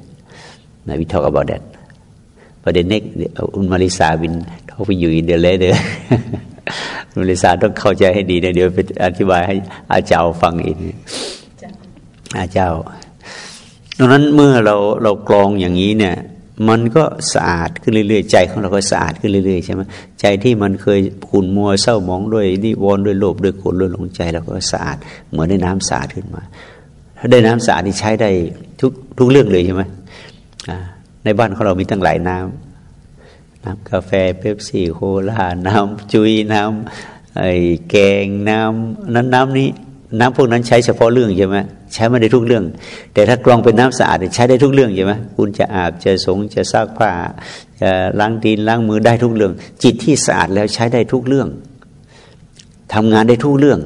Now we talk about that. But the next, uh, Unmalisa, I've been talking you in the later. มาริสาต้องเข้าใจให้ดีนะเดี๋ยวไปอธิบายให้อาเจ้าฟังอีกอาจารย์ดังนั้นเมื่อเราเรากรองอย่างนี้เนี่ย มันก็สะอาดขึ้นเรื่อยๆ ใจของเราก็สะอาดขึ้นเรื่อยๆใช่ไหมใจที่มันเคยขุ่นมัวเศร้าหมองด้วยนิวรณ์ด้วยโลภด้วยโกรธด้วยหลงใจเราก็สะอาด เหมือนได้น้ำสะอาดขึ้นมา ถ้าได้น้ำสะอาดนี่ใช้ได้ทุกทุกเรื่องเลยใช่ไหมในบ้านของเรามีตั้งหลายน้ำ น้ำกาแฟเป๊ปซี่โคลาน้ำจุยน้ำไอ้แกงน้ำนั้นน้ำนี้ น้ำพวกนั้นใช้เฉพาะเรื่องใช่ไหมใช้ไม่ได้ทุกเรื่อง แต่ถ้ากรองเป็นน้ำสะอาดใช้ได้ทุกเรื่องใช่ไหมคุณจะอาบจะสงจะซักผ้าจะล้างดินล้างมือได้ทุกเรื่อง จิตที่สะอาดแล้วใช้ได้ทุกเรื่องทำงานได้ทุกเรื่อง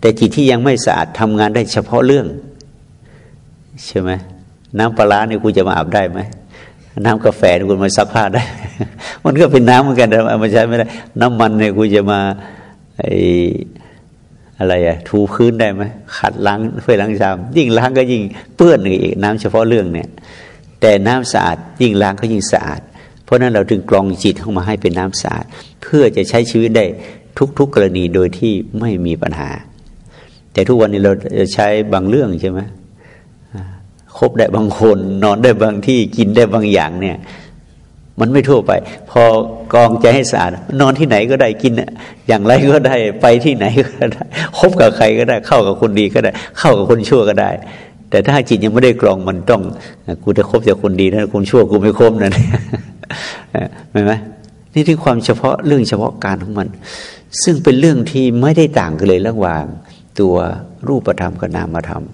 แต่จิตที่ยังไม่สะอาดทำงานได้เฉพาะเรื่องใช่ไหมน้ำปลาเนี่ยคุณจะมาอาบได้ไหม น้ำกาแฟคุณมาซักผ้าได้ มันก็เป็นน้ำเหมือนกันแต่มันใช้ไม่ได้ น้ำมันเนี่ยคุณจะมาไออะไรอะถูพื้นได้ไหมขัดล้างเพื่อล้างชามยิ่งล้างก็ยิ่งเปื้อนอีกน้ำเฉพาะเรื่องเนี่ย แต่น้ำสะอาดยิ่งล้างก็ยิ่งสะอาด เพราะนั้นเราจึงกรองจิตเข้ามาให้เป็นน้ำสะอาด เพื่อจะใช้ชีวิตได้ทุกๆกกรณีโดยที่ไม่มีปัญหา แต่ทุกวันนี้เราใช้บางเรื่องใช่ไหม คบได้บางคน นอนได้บางที่กินได้บางอย่างเนี่ย มันไม่ทั่วไป พอกองใจให้สะอาดนอนที่ไหนก็ได้กิน อย่างไรก็ได้ไปที่ไหนก็ได้คบกับใครก็ได้ เข้ากับคนดีก็ได้ เข้ากับคนชั่วก็ได้ แต่ถ้าจิตยังไม่ได้กรองมันต้องกูจะคบแต่คนดีนะคนชั่วกูไม่คบนะเห็นไหมนี่ที่ความเฉพาะเรื่องเฉพาะการของมัน ซึ่งเป็นเรื่องที่ไม่ได้ต่างกันเลยระหว่าง ตัวรูปธรรมกับนามธรรม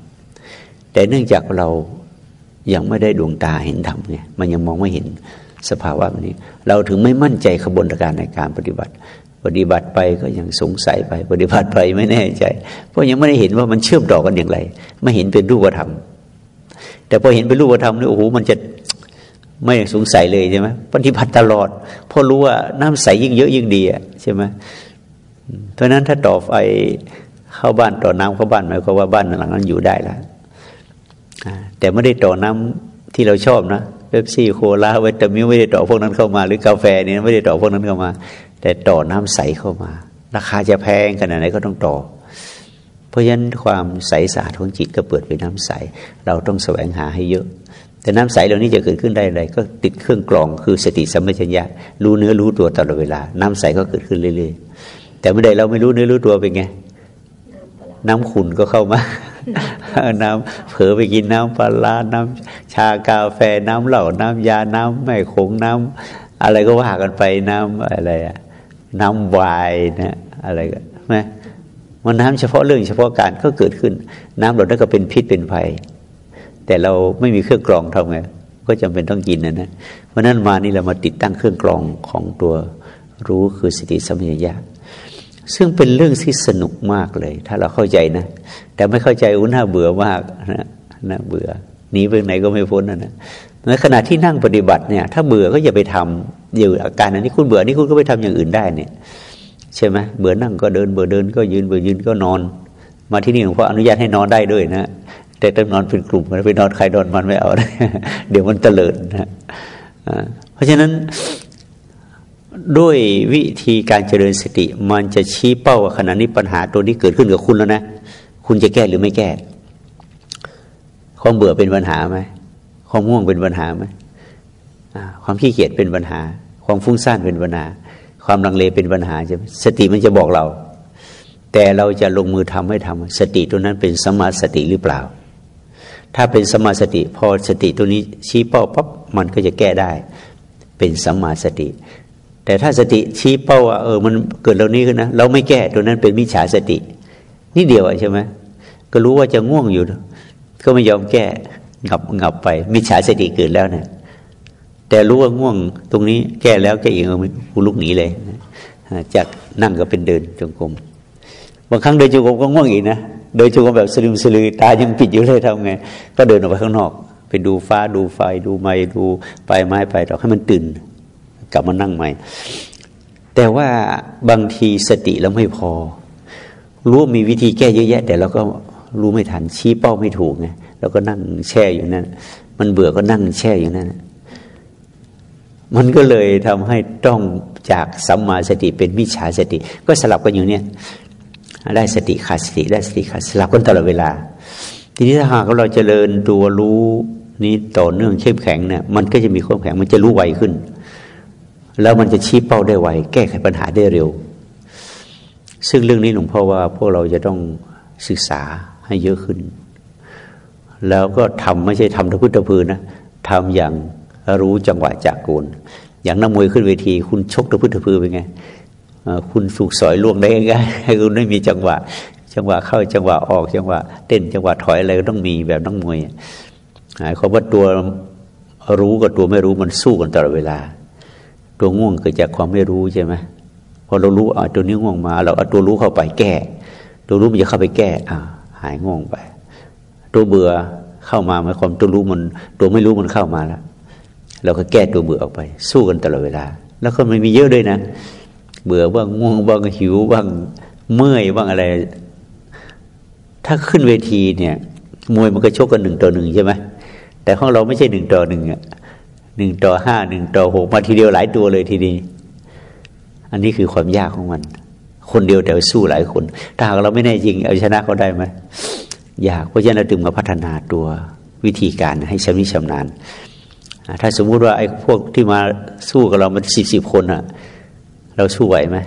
แต่เนื่องจากเรายังไม่ได้ดวงตาเห็นธรรมไงมันยังมองไม่เห็นสภาวะแบบนี้ เราถึงไม่มั่นใจขบวนการในการปฏิบัติ ปฏิบัติไปก็ยังสงสัยไป ปฏิบัติไปไม่แน่ใจ เพราะยังไม่ได้เห็นว่ามันเชื่อมต่อกันอย่างไร ไม่เห็นเป็นรูปธรรม แต่พอเห็นเป็นรูปธรรมนี่โอ้โหมันจะไม่สงสัยเลยใช่ไหมปฏิบัติตลอดเพราะรู้ว่าน้ำใสยิ่งเยอะยิ่งดีใช่ไหมเพราะนั้นถ้าต่อไฟเข้าบ้านต่อน้ำเข้าบ้านหมายความว่าบ้านหลังนั้นอยู่ได้แล้ว แต่ไม่ได้ต่อน้ำที่เราชอบนะเบปซี่โคลาไวตามิลไม่ได้ต่อพวกนั้นเข้ามา หรือกาแฟนี่ไม่ได้ต่อพวกนั้นเข้ามา แต่ต่อน้ำใสเข้ามา ราคาจะแพงขนาดไหนก็ต้องต่อ เพราะฉะนั้นความใสสะอาดของจิตก็เปิดเป็นน้ำใส เราต้องแสวงหาให้เยอะ แต่น้ำใสเหล่านี้จะเกิดขึ้นได้อะไรก็ติดเครื่องกรองคือสติสัมปชัญญะรู้เนื้อรู้ตัวตลอดเวลา น้ำใสก็เกิดขึ้นเรื่อยๆแต่เมื่อใดเราไม่รู้เนื้อรู้ตัวเป็นไง น้ำขุ่นก็เข้ามาน้ำเผลอไปกินน้ำปลาน้ำชากาแฟน้ำเหล้าน้ำยาน้ำไม่คงน้ำอะไรก็ว่ากันไปน้ำอะไรอะน้ำวายนะอะไรก็ไหมมันน้ำเฉพาะเรื่องเฉพาะการก็เกิดขึ้น น้ำเหล่านั้นก็เป็นพิษเป็นภัย แต่เราไม่มีเครื่องกรองทำไงก็จำเป็นต้องกินนะนะ เพราะนั้นมานี่เรามาติดตั้งเครื่องกรองของตัวรู้คือสติสัมปชัญญะ ซึ่งเป็นเรื่องที่สนุกมากเลย ถ้าเราเข้าใจนะ แต่ไม่เข้าใจอุ้น่าเบื่อมากนะน่าเบื่อหนีไปไหนก็ไม่พ้นนะนะในขณะที่นั่งปฏิบัติเนี่ย ถ้าเบื่อก็อย่าไปทำอยู่อาการอันนี้คุณเบื่อนี่คุณก็ไปทำอย่างอื่นได้เนี่ย ใช่ไหมเบื่อนั่งก็เดินเบื่อเดินก็ยืนเบื่อยืนก็นอน มาที่นี่หลวงพ่ออนุญาตให้นอนได้ด้วยนะ แต่ต้องนอนเป็นกลุ่มไปนอนใครนอนมันไม่เอาเดี๋ยวมันเตลิดนะเพราะฉะนั้น ด้วยวิธีการเจริญสติ มันจะชี้เป้าว่าขณะนี้ปัญหาตัวนี้เกิดขึ้นกับคุณแล้วนะ คุณจะแก้หรือไม่แก้ความเบื่อเป็นปัญหาไหมความง่วงเป็นปัญหาไหมความขี้เกียจเป็นปัญหา ความฟุ้งซ่านเป็นปัญหา ความลังเลเป็นปัญหาใช่ไหมสติมันจะบอกเรา แต่เราจะลงมือทำให้ทำสติตัวนั้นเป็นสมาสติหรือเปล่า ถ้าเป็นสมาสติ พอสติตัวนี้ชี้เป้าปั๊บมันก็จะแก้ได้ เป็นสมาสติ แต่ถ้าสติชี้เป้าว่าเออมันเกิดเหล่านี้ขึ้นนะเราไม่แก้ตัวนั้นเป็นมิจฉาสตินี่เดียวใช่ไหมก็รู้ว่าจะง่วงอยู่ ก็ไม่ยอมแก้งับงับไป มิจฉาสติเกิดแล้วเนะี่ยแต่รู้ว่าง่วงตรงนี้แก้แล้วแก้อีกกูลุกหนีเลยจากนั่งก็เป็นเดินจงกรมบางครั้งเดินจงกรมก็ง่วงอีกนะเดินจงกรมแบบสลืมสลือตายังปิดอยู่เลยทำไง ก็เดินออกไปข้างนอก ไปดูฟ้าดูไฟดูไม้ดูไปไม้ไปดอกให้มันตื่น กลับมานั่งใหม่ แต่ว่าบางทีสติเราไม่พอ รู้มีวิธีแก้เยอะแยะ แต่เราก็รู้ไม่ทันชี้เป้าไม่ถูกไงเราก็นั่งแช่อยู่นั่นมันเบื่อก็นั่งแช่อยู่นั่นมันก็เลยทำให้ต้องจากสัมมาสติเป็นมิจฉาสติ ก็สลับกันอยู่เนี่ย ได้สติขาดสติได้สติขาดสลับกันตลอดเวลา ทีนี้ถ้าหากเราจเจริญตัวรู้นี้ต่อเนื่องเข้มแข็งเนี่ยมันก็จะมีความแข็งมันจะรู้ไวขึ้น แล้วมันจะชี้เป้าได้ไวแก้ไขปัญหาได้เร็ว ซึ่งเรื่องนี้หลวงพ่อว่าพวกเราจะต้องศึกษาให้เยอะขึ้น แล้วก็ทำไม่ใช่ทำทะพุทธพืนนะทำอย่างรู้จังหวะจากกูลอย่างนักมวยขึ้นเวที คุณชกตะพื้นตะพือเป็นไงคุณสูกสอยล่วงได้ง่ายให้คุณไม่มีจังหวะ จังหวะเข้าจังหวะออก จังหวะเต้นจังหวะถอยอะไรก็ต้องมีแบบนักมวยหมายความว่าตัวรู้กับตัวไม่รู้มันสู้กันตลอดเวลา ตัวง่วงเกิดจากความไม่รู้ใช่ไหมพอเรารู้อ่าตัวนี้ง่วงมา เราเอาตัวรู้เข้าไปแก้ ตัวรู้มันจะเข้าไปแก้อ่าหายง่วงไป ตัวเบื่อเข้ามาหมายความตัวรู้มัน ตัวไม่รู้มันเข้ามาแล้วเราก็แก้ตัวเบื่อออกไป สู้กันตลอดเวลา แล้วก็มันมีเยอะด้วยนะ เบื่อบ้างง่วงบ้างหิวบ้างเมื่อยบ้างอะไร ถ้าขึ้นเวทีเนี่ย มวยมันก็ชกกันหนึ่งต่อหนึ่งใช่ไหมแต่ของเราไม่ใช่หนึ่งต่อหนึ่งอะ หนึ่งต่อห้าหนึ่งต่อหกมาทีเดียวหลายตัวเลยทีนี้ อันนี้คือความยากของมัน คนเดียวแต่สู้หลายคน ถ้าหากเราไม่แน่จริงเอาชนะเขาได้ไหมยากเพราะฉะนั้นเราจึงมาพัฒนาตัววิธีการให้ชำนิชำนาญถ้าสมมุติว่าไอ้พวกที่มาสู้กับเรามันสิบสิบคนอะเราสู้ไหวไหม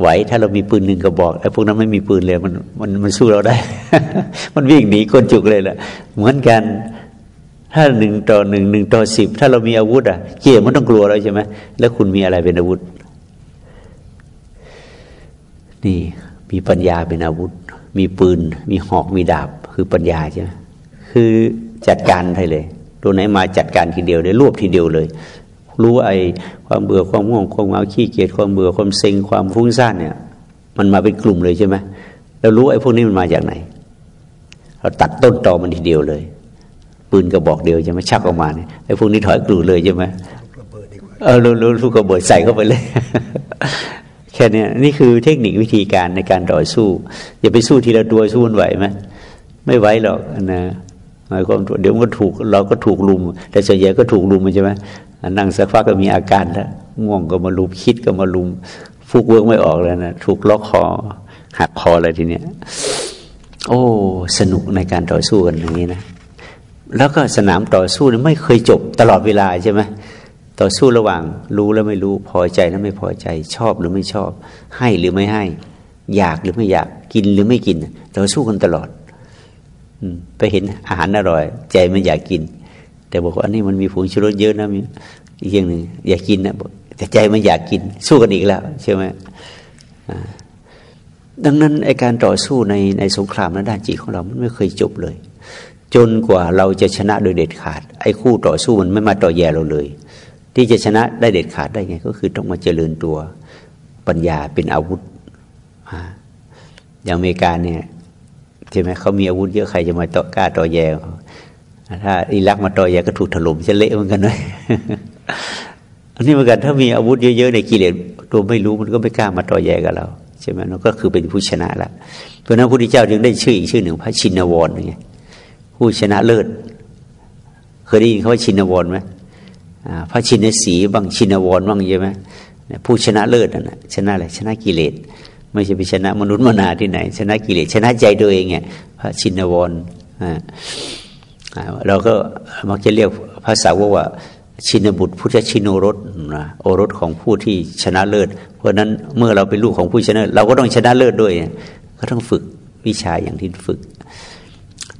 ไหวถ้าเรามีปืนหนึ่งกระบอกไอ้พวกนั้นไม่มีปืนเลยมันมันมันสู้เราได้ มันวิ่งหนีคนจุกเลยแหละเหมือนกัน ถ้าหนึ่งต่อหนึ่งหนึ่งต่อสิบถ้าเรามีอาวุธอะเกี่ยมันต้องกลัวเราใช่ไหมแล้วคุณมีอะไรเป็นอาวุธ นี่มีปัญญาเป็นอาวุธ มีปืน มีหอกมีดาบ คือปัญญาใช่ไหมคือจัดการให้เลย ตัวไหนมาจัดการทีเดียวเลยรวบทีเดียวเลย รู้ไอ้ความเบื่อความง่วงความเมาขี้เกียจความเบื่อความเซ็งความฟุ้งซ่านเนี่ย มันมาเป็นกลุ่มเลยใช่ไหมเรารู้ไอ้พวกนี้มันมาจากไหน เราตัดต้นตอมันทีเดียวเลย ปืนกระบอกเดียวใช่ไหมชักออกมาเนี่ยไอ้พวกนี้ถอยกลุ่เลยใช่ไหมเออรู้รู้ลูกกระบอกใส่เข้าไปเลย แค่นี้นี่คือเทคนิควิธีการในการต่อสู้ อย่าไปสู้ทีละตัวสู้มันไหวไหมไม่ไหวหรอกนะหมายความเดี๋ยวมันก็ถูกเราก็ถูกลุม แต่ส่วนใหญ่ก็ถูกลุมใช่ไหมนั่งสักพักก็มีอาการแล้วง่วงก็มาลุมคิดก็มาลุมฟุกเวิร์กไม่ออกเลยนะถูกล็อกคอหักคออะไรทีเนี้ย โอ้ สนุกในการต่อสู้กันอย่างนี้นะ แล้วก็สนามต่อสู้นี่ไม่เคยจบตลอดเวลาใช่ไหมต่อสู้ระหว่าง รู้แล้วไม่รู้พอใจแล้วไม่พอใจ ชอบหรือไม่ชอบ ให้หรือไม่ให้ อยากหรือไม่อยากกินหรือไม่กิน ต่อสู้กันตลอดไปเห็นอาหารอร่อย ใจมันอยากกิน แต่บอกว่าอันนี้มันมีผงชูรสเยอะนะมีอีกอย่างหนึ่งอยากกินนะแต่ใจมันอยากกิน สู้กันอีกแล้วใช่ไหมดังนั้นไอการต่อสู้ในในสงครามในด้านจิตของเรา มันไม่เคยจบเลย จนกว่าเราจะชนะโดยเด็ดขาด ไอ้คู่ต่อสู้มันไม่มาต่อแย่เราเลย ที่จะชนะได้เด็ดขาดได้ไง ก็คือต้องมาเจริญตัวปัญญาเป็นอาวุธอย่างอเมริกาเนี่ยใช่ไหมเขามีอาวุธเยอะใครจะมาต่อกล้าต่อแย่ถ้าอิรักมาต่อแย่ก็ถูกถล่มจะเละเหมือนกันเลยอันนี้เหมือนกันถ้ามีอาวุธเยอะๆในกิเลสตัวไม่รู้มันก็ไม่กล้ามาต่อแย่กับเราใช่ไหมนั่นก็คือเป็นผู้ชนะละเพราะนั้นพระพุทธเจ้าจึงได้ชื่ออีกชื่อหนึ่งพระชินวรไง ผู้ชนะเลิศ เคยได้ยินเขาว่าชินวรไหมพระชินสีบางชินวรบ้างใช่ไหมผู้ชนะเลิศนั่นชนะอะไรชนะกิเลสไม่ใช่ไปชนะมนุษย์มนาที่ไหน ชนะกิเลสชนะใจตัวเองเนี่ยพระชินวรเราก็มักจะเรียกภาษาว่าชินบุตรพุทธชินโอรสนะโอรสของผู้ที่ชนะเลิศ เพราะนั้นเมื่อเราเป็นลูกของผู้ชนะเราก็ต้องชนะเลิศด้วย ก็ต้องฝึกวิชาอย่างที่ฝึก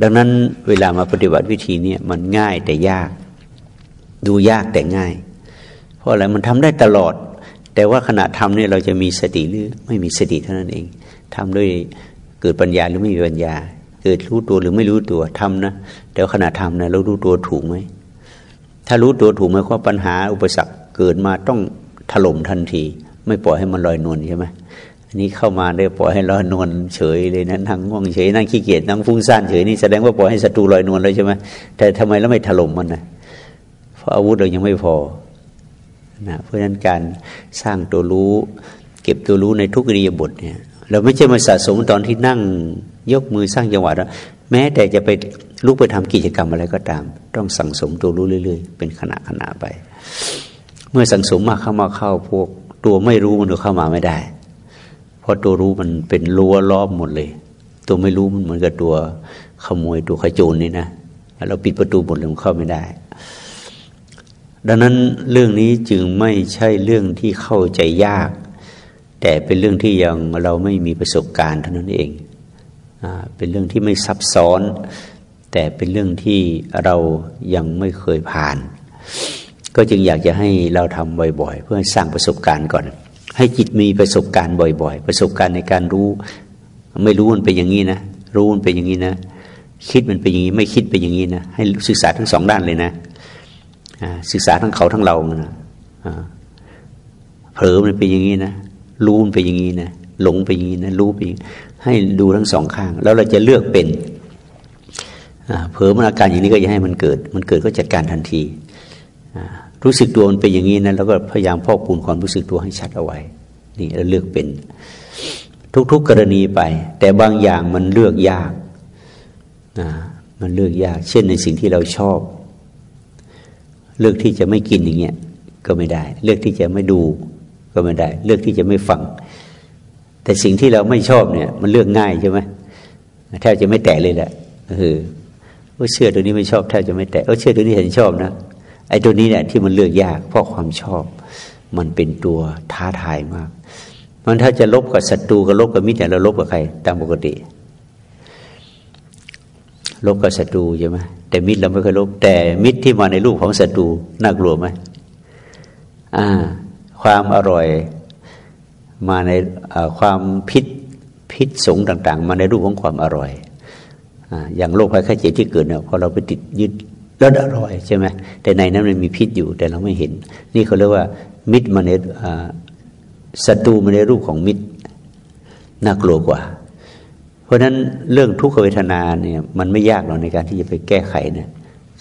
ดังนั้นเวลามาปฏิบัติวิธีนี้มันง่ายแต่ยาก ดูยากแต่ง่าย เพราะอะไรมันทำได้ตลอด แต่ว่าขณะทำเนี่ยเราจะมีสติหรือไม่มีสติเท่านั้นเองทำด้วยเกิดปัญญาหรือไม่มีปัญญา เกิดรู้ตัวหรือไม่รู้ตัวทำนะแต่ขณะทำนะเรารู้ตัวถูกไหมถ้ารู้ตัวถูกไหมว่าปัญหาอุปสรรคเกิดมาต้องถล่มทันที ไม่ปล่อยให้มันลอยนวลใช่ไหม นนี้เข้ามาได้ปล่อยให้ลอยนวลเฉยเลยนะนั่งง่วงเฉยนั่งขี้เกียจนั่งฟุ้งซ่านเฉยนี่แสดงว่าปล่อยให้ศัตรูลอยนวลเลยใช่ไหมแต่ทำไมแล้วไม่ถล่มมันนะเพราะอาวุธเรายังไม่พอนะเพราะฉะนั้นการสร้างตัวรู้ เก็บตัวรู้ในทุกอิริยบถเนี่ย เราไม่ใช่มาสะสมตอนที่นั่งยกมือสร้างจังหวะแล้วแม้แต่จะไปลุกไปทำกิจกรรมอะไรก็ตาม ต้องสั่งสมตัวรู้เรื่อย ๆ เป็นขณะขณะไป เมื่อสั่งสมมากเข้ามาเข้าพวก ตัวไม่รู้มันเข้ามาไม่ได้ ราะตัวรู้มันเป็นรั้วล้อมหมดเลย ตัวไม่รู้มันเหมือนกับตัวขโมยตัวขโจรนี่นะเราปิดประตูหมดเลยมันเข้าไม่ได้ ดังนั้นเรื่องนี้จึงไม่ใช่เรื่องที่เข้าใจยาก แต่เป็นเรื่องที่ยังเราไม่มีประสบการณ์เท่านั้นเองเป็นเรื่องที่ไม่ซับซ้อน แต่เป็นเรื่องที่เรายังไม่เคยผ่าน ก็จึงอยากจะให้เราทำบ่อยๆ เพื่อสร้างประสบการณ์ก่อน ให้จิตมีประสบการณ์บ่อย ๆ ประสบการณ์ในการรู้ ไม่รู้มันเป็นอย่างนี้นะรู้มันเป็นอย่างนี้นะคิดมันเป็นอย่างนี้ไม่คิดเป็นอย่างนี้นะให้ศึกษาทั้งสองด้านเลยนะศึกษาทั้งเขาทั้งเรานะเผลอมันเป็นอย่างนี้นะรู้มันเป็นอย่างนี้นะหลงไปอย่างนี้นะรู้ไปให้ดูทั้งสองข้าง แล้วเราจะเลือกเป็นเผลอมันอาการอย่างนี้ก็อย่าให้มันเกิด มันเกิดก็จัดการทันที รู้สึกตัวมันเป็นอย่างนี้นะแล้วก็พยายามพอกปูนความรู้สึกตัวให้ชัดเอาไว้ นี่เราเลือกเป็น ทุก ๆกรณีไป แต่บางอย่างมันเลือกยากนะมันเลือกยาก เช่นในสิ่งที่เราชอบ เลือกที่จะไม่กินอย่างเงี้ยก็ไม่ได้ เลือกที่จะไม่ดูก็ไม่ได้ เลือกที่จะไม่ฟัง แต่สิ่งที่เราไม่ชอบเนี่ย มันเลือกง่ายใช่ไหมแทบจะไม่แตะเลยแหละเออเชื่อตัวนี้ไม่ชอบแทบจะไม่แตะเออเชื่อตัวนี้เห็นชอบนะ ไอ้ตัวนี้เนี่ยที่มันเลือกยากเพราะความชอบ มันเป็นตัวท้าทายมากมันถ้าจะลบกับศัตรูกับลบกับมิตรเนี่ยเราลบกับใคร ตามปกติ ลบกับศัตรูใช่ไหมแต่มิตรเราไม่เคยลบ แต่มิตรที่มาในรูปของศัตรูน่ากลัวไหมอ่า ความอร่อยมาในความพิษพิษสงต่าง ๆ มาในรูปของความอร่อยอย่างโรคภัยไข้เจ็บที่เกิดเนี่ยพอเราไปติดยึด แล้วอร่อยใช่ไหมแต่ในนั้นมันมีพิษอยู่แต่เราไม่เห็น นี่เขาเรียกว่า มิตรมาในศัตรูมาในรูปของมิตรน่ากลัวกว่า เพราะฉะนั้นเรื่องทุกขเวทนาเนี่ยมันไม่ยากหรอกในการที่จะไปแก้ไขเนี่ย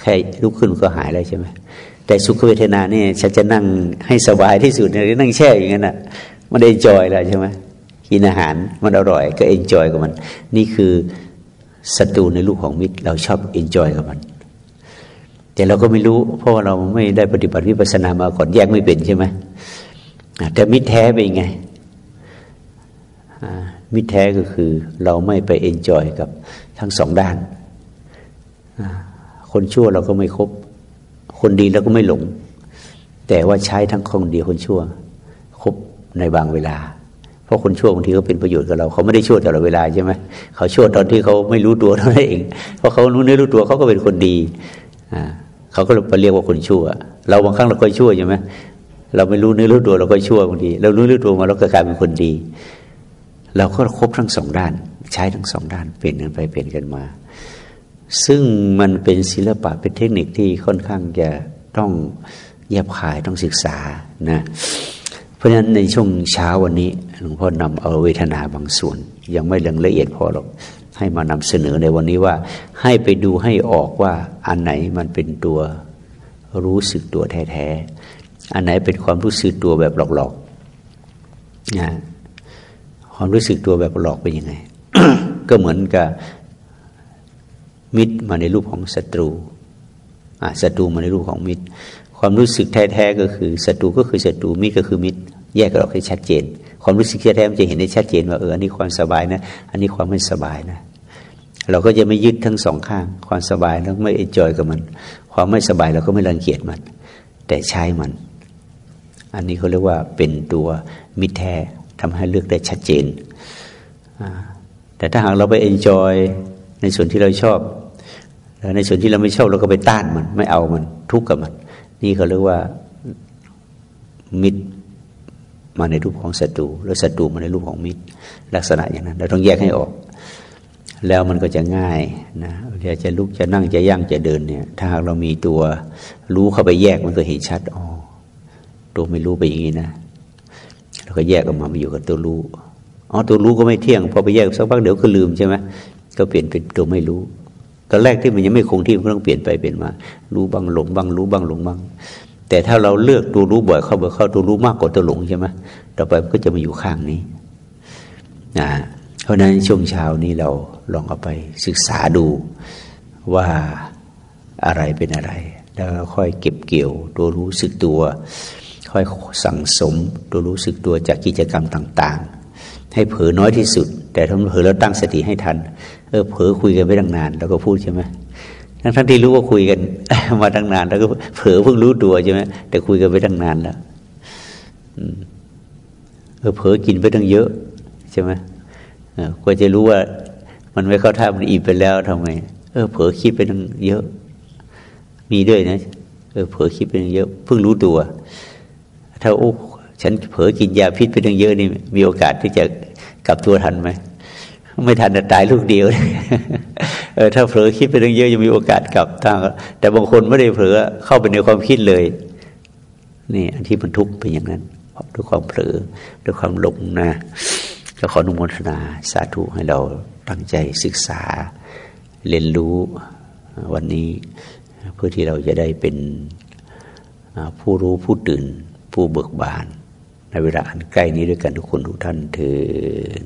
แค่ลุกขึ้นก็หายแล้วใช่ไหมแต่สุขเวทนาเนี่ยฉันจะนั่งให้สบายที่สุดเนี่ยนั่งแช่อย่างนั้นอนะมัน enjoy แล้วใช่ไหมกินอาหารมันอร่อยก็ enjoy กับมัน นี่คือศัตรูในรูปของมิตร เราชอบ enjoy กับมัน แต่เราก็ไม่รู้ เพราะว่าเราไม่ได้ปฏิบัติวิปัสสนามาก่อนแยกไม่เป็นใช่ไหมแต่มิตรแท้เป็นไงมิตรแท้ก็คือเราไม่ไป enjoy กับทั้งสองด้าน คนชั่วเราก็ไม่คบ คนดีเราก็ไม่หลง แต่ว่าใช้ทั้งคนดีคนชั่ว คบในบางเวลา เพราะคนชั่วบางทีเขาเป็นประโยชน์กับเรา เขาไม่ได้ชั่วตลอดเวลาใช่ไหมเขาชั่วตอนที่เขาไม่รู้ตัวเท่านั้นเอง เพราะเขารู้เนื้อรู้ตัวเขาก็เป็นคนดี อ่า เขาก็ไปเรียกว่าคนชั่ว เราบางครั้งเราก็ชั่วใช่ไหมเราไม่รู้เนื้อรู้ตัวเราก็ชั่วบางทีเรารู้เนื้อตัวมาเราก็กลายเป็นคนดี เราก็ครบทั้งสองด้าน ใช้ทั้งสองด้านเปลี่ยนกันไปเปลี่ยนกันมา ซึ่งมันเป็นศิลปะเป็นเทคนิคที่ค่อนข้างจะต้องแยบขายต้องศึกษานะเพราะฉะนั้นในช่วงเช้าวันนี้หลวงพ่อนำเอาเวทนาบางส่วน ยังไม่ลงละเอียดพอหรอก ให้มานำเสนอในวันนี้ว่า ให้ไปดูให้ออกว่าอันไหนมันเป็นตัวรู้สึกตัวแท้ๆ อันไหนเป็นความรู้สึกตัวแบบหลอกๆนะความรู้สึกตัวแบบหลอกเป็นยังไง ก็เหมือนกับมิตรมาในรูปของศัตรูศัตรูมาในรูปของมิตร ความรู้สึกแท้ๆก็คือศัตรูก็คือศัตรูมิตรก็คือมิตร แยกกันออกให้ชัดเจน ความรู้สึกแท้ๆมันจะเห็นได้ชัดเจนว่าเอออันนี้ความสบายนะ อันนี้ความไม่สบายนะ เราก็จะไม่ยึดทั้งสองข้าง ความสบายแล้วไม่ enjoy กับมัน ความไม่สบายเราก็ไม่รังเกียจมัน แต่ใช้มัน อันนี้เขาเรียกว่าเป็นตัวมิตรแท้ทำให้เลือกได้ชัดเจน แต่ถ้าหากเราไปเอนจอยในส่วนที่เราชอบ แล้วในส่วนที่เราไม่ชอบเราก็ไปต้านมัน ไม่เอามันทุกข์กับมัน นี่เขาเรียกว่ามิตรมาในรูปของศัตรูแล้วศัตรูมาในรูปของมิตร ลักษณะอย่างนั้น เราต้องแยกให้ออก แล้วมันก็จะง่ายนะเวลาจะลุกจะนั่งจะย่างจะเดินเนี่ย ถ้าหากเรามีตัวรู้เข้าไปแยกมันก็เห็นชัดอ๋อตัวไม่รู้ไปอย่างนี้นะเราก็แยกออกมามาอยู่กับตัวรู้อ๋อตัวรู้ก็ไม่เที่ยง พอไปแยกสักพักเดี๋ยวก็ลืมใช่ไหมก็เปลี่ยนเป็นตัวไม่รู้ตอนแรกที่มันยังไม่คงที่มันต้องเปลี่ยนไปเปลี่ยนมา รู้บ้างหลงบ้างรู้บ้างหลงบ้าง แต่ถ้าเราเลือกตัวรู้บ่อยเข้าบ่อยเข้าตัวรู้มากกว่าตัวหลงใช่ไหมต่อไปก็จะมาอยู่ข้างนี้นะ เพราะนั้นช่วงเช้านี้เราลองเอาไปศึกษาดูว่าอะไรเป็นอะไร แล้วค่อยเก็บเกี่ยวตัวรู้สึกตัว ค่อยสั่งสมตัวรู้สึกตัวจากกิจกรรมต่าง ๆ ให้เผลอน้อยที่สุด แต่ถ้าเผลอแล้วตั้งสติให้ทันเออเผลอคุยกันไปตั้งนาน แล้วก็พูดใช่ไหมทั้งทั้งที่รู้ว่าคุยกันมาตั้งนาน แล้วก็เผลอเพิ่งรู้ตัวใช่ไหมแต่คุยกันไปตั้งนานแล้วเออเผลอกินไปตั้งเยอะใช่ไหม กว่าจะรู้ว่ามันไม่เข้าท่ามันอิ่มไปแล้วทำไงเออเผลอคิดไปตั้งเยอะ มีด้วยนะเออเผลอคิดไปตั้งเยอะเพิ่งรู้ตัว ถ้าโอ้ฉันเผลอกินยาพิษไปตั้งเยอะนี่ มีโอกาสที่จะกลับตัวทันไหมไม่ทันจะตายลูกเดียวเออถ้าเผลอคิดไปตั้งเยอะยังมีโอกาสกลับทางแต่บางคนไม่ได้เผลอเข้าไปในความคิดเลยนี่อันที่มันทุกข์เป็นอย่างนั้นด้วยความเผลอด้วยความหลงนะ ก็ขออนุโมทนาสาธุให้เราตั้งใจศึกษาเรียนรู้วันนี้เพื่อที่เราจะได้เป็นผู้รู้ผู้ตื่นผู้เบิกบาน ในเวลาอันใกล้นี้ด้วยกันทุกคนทุกท่านเถิด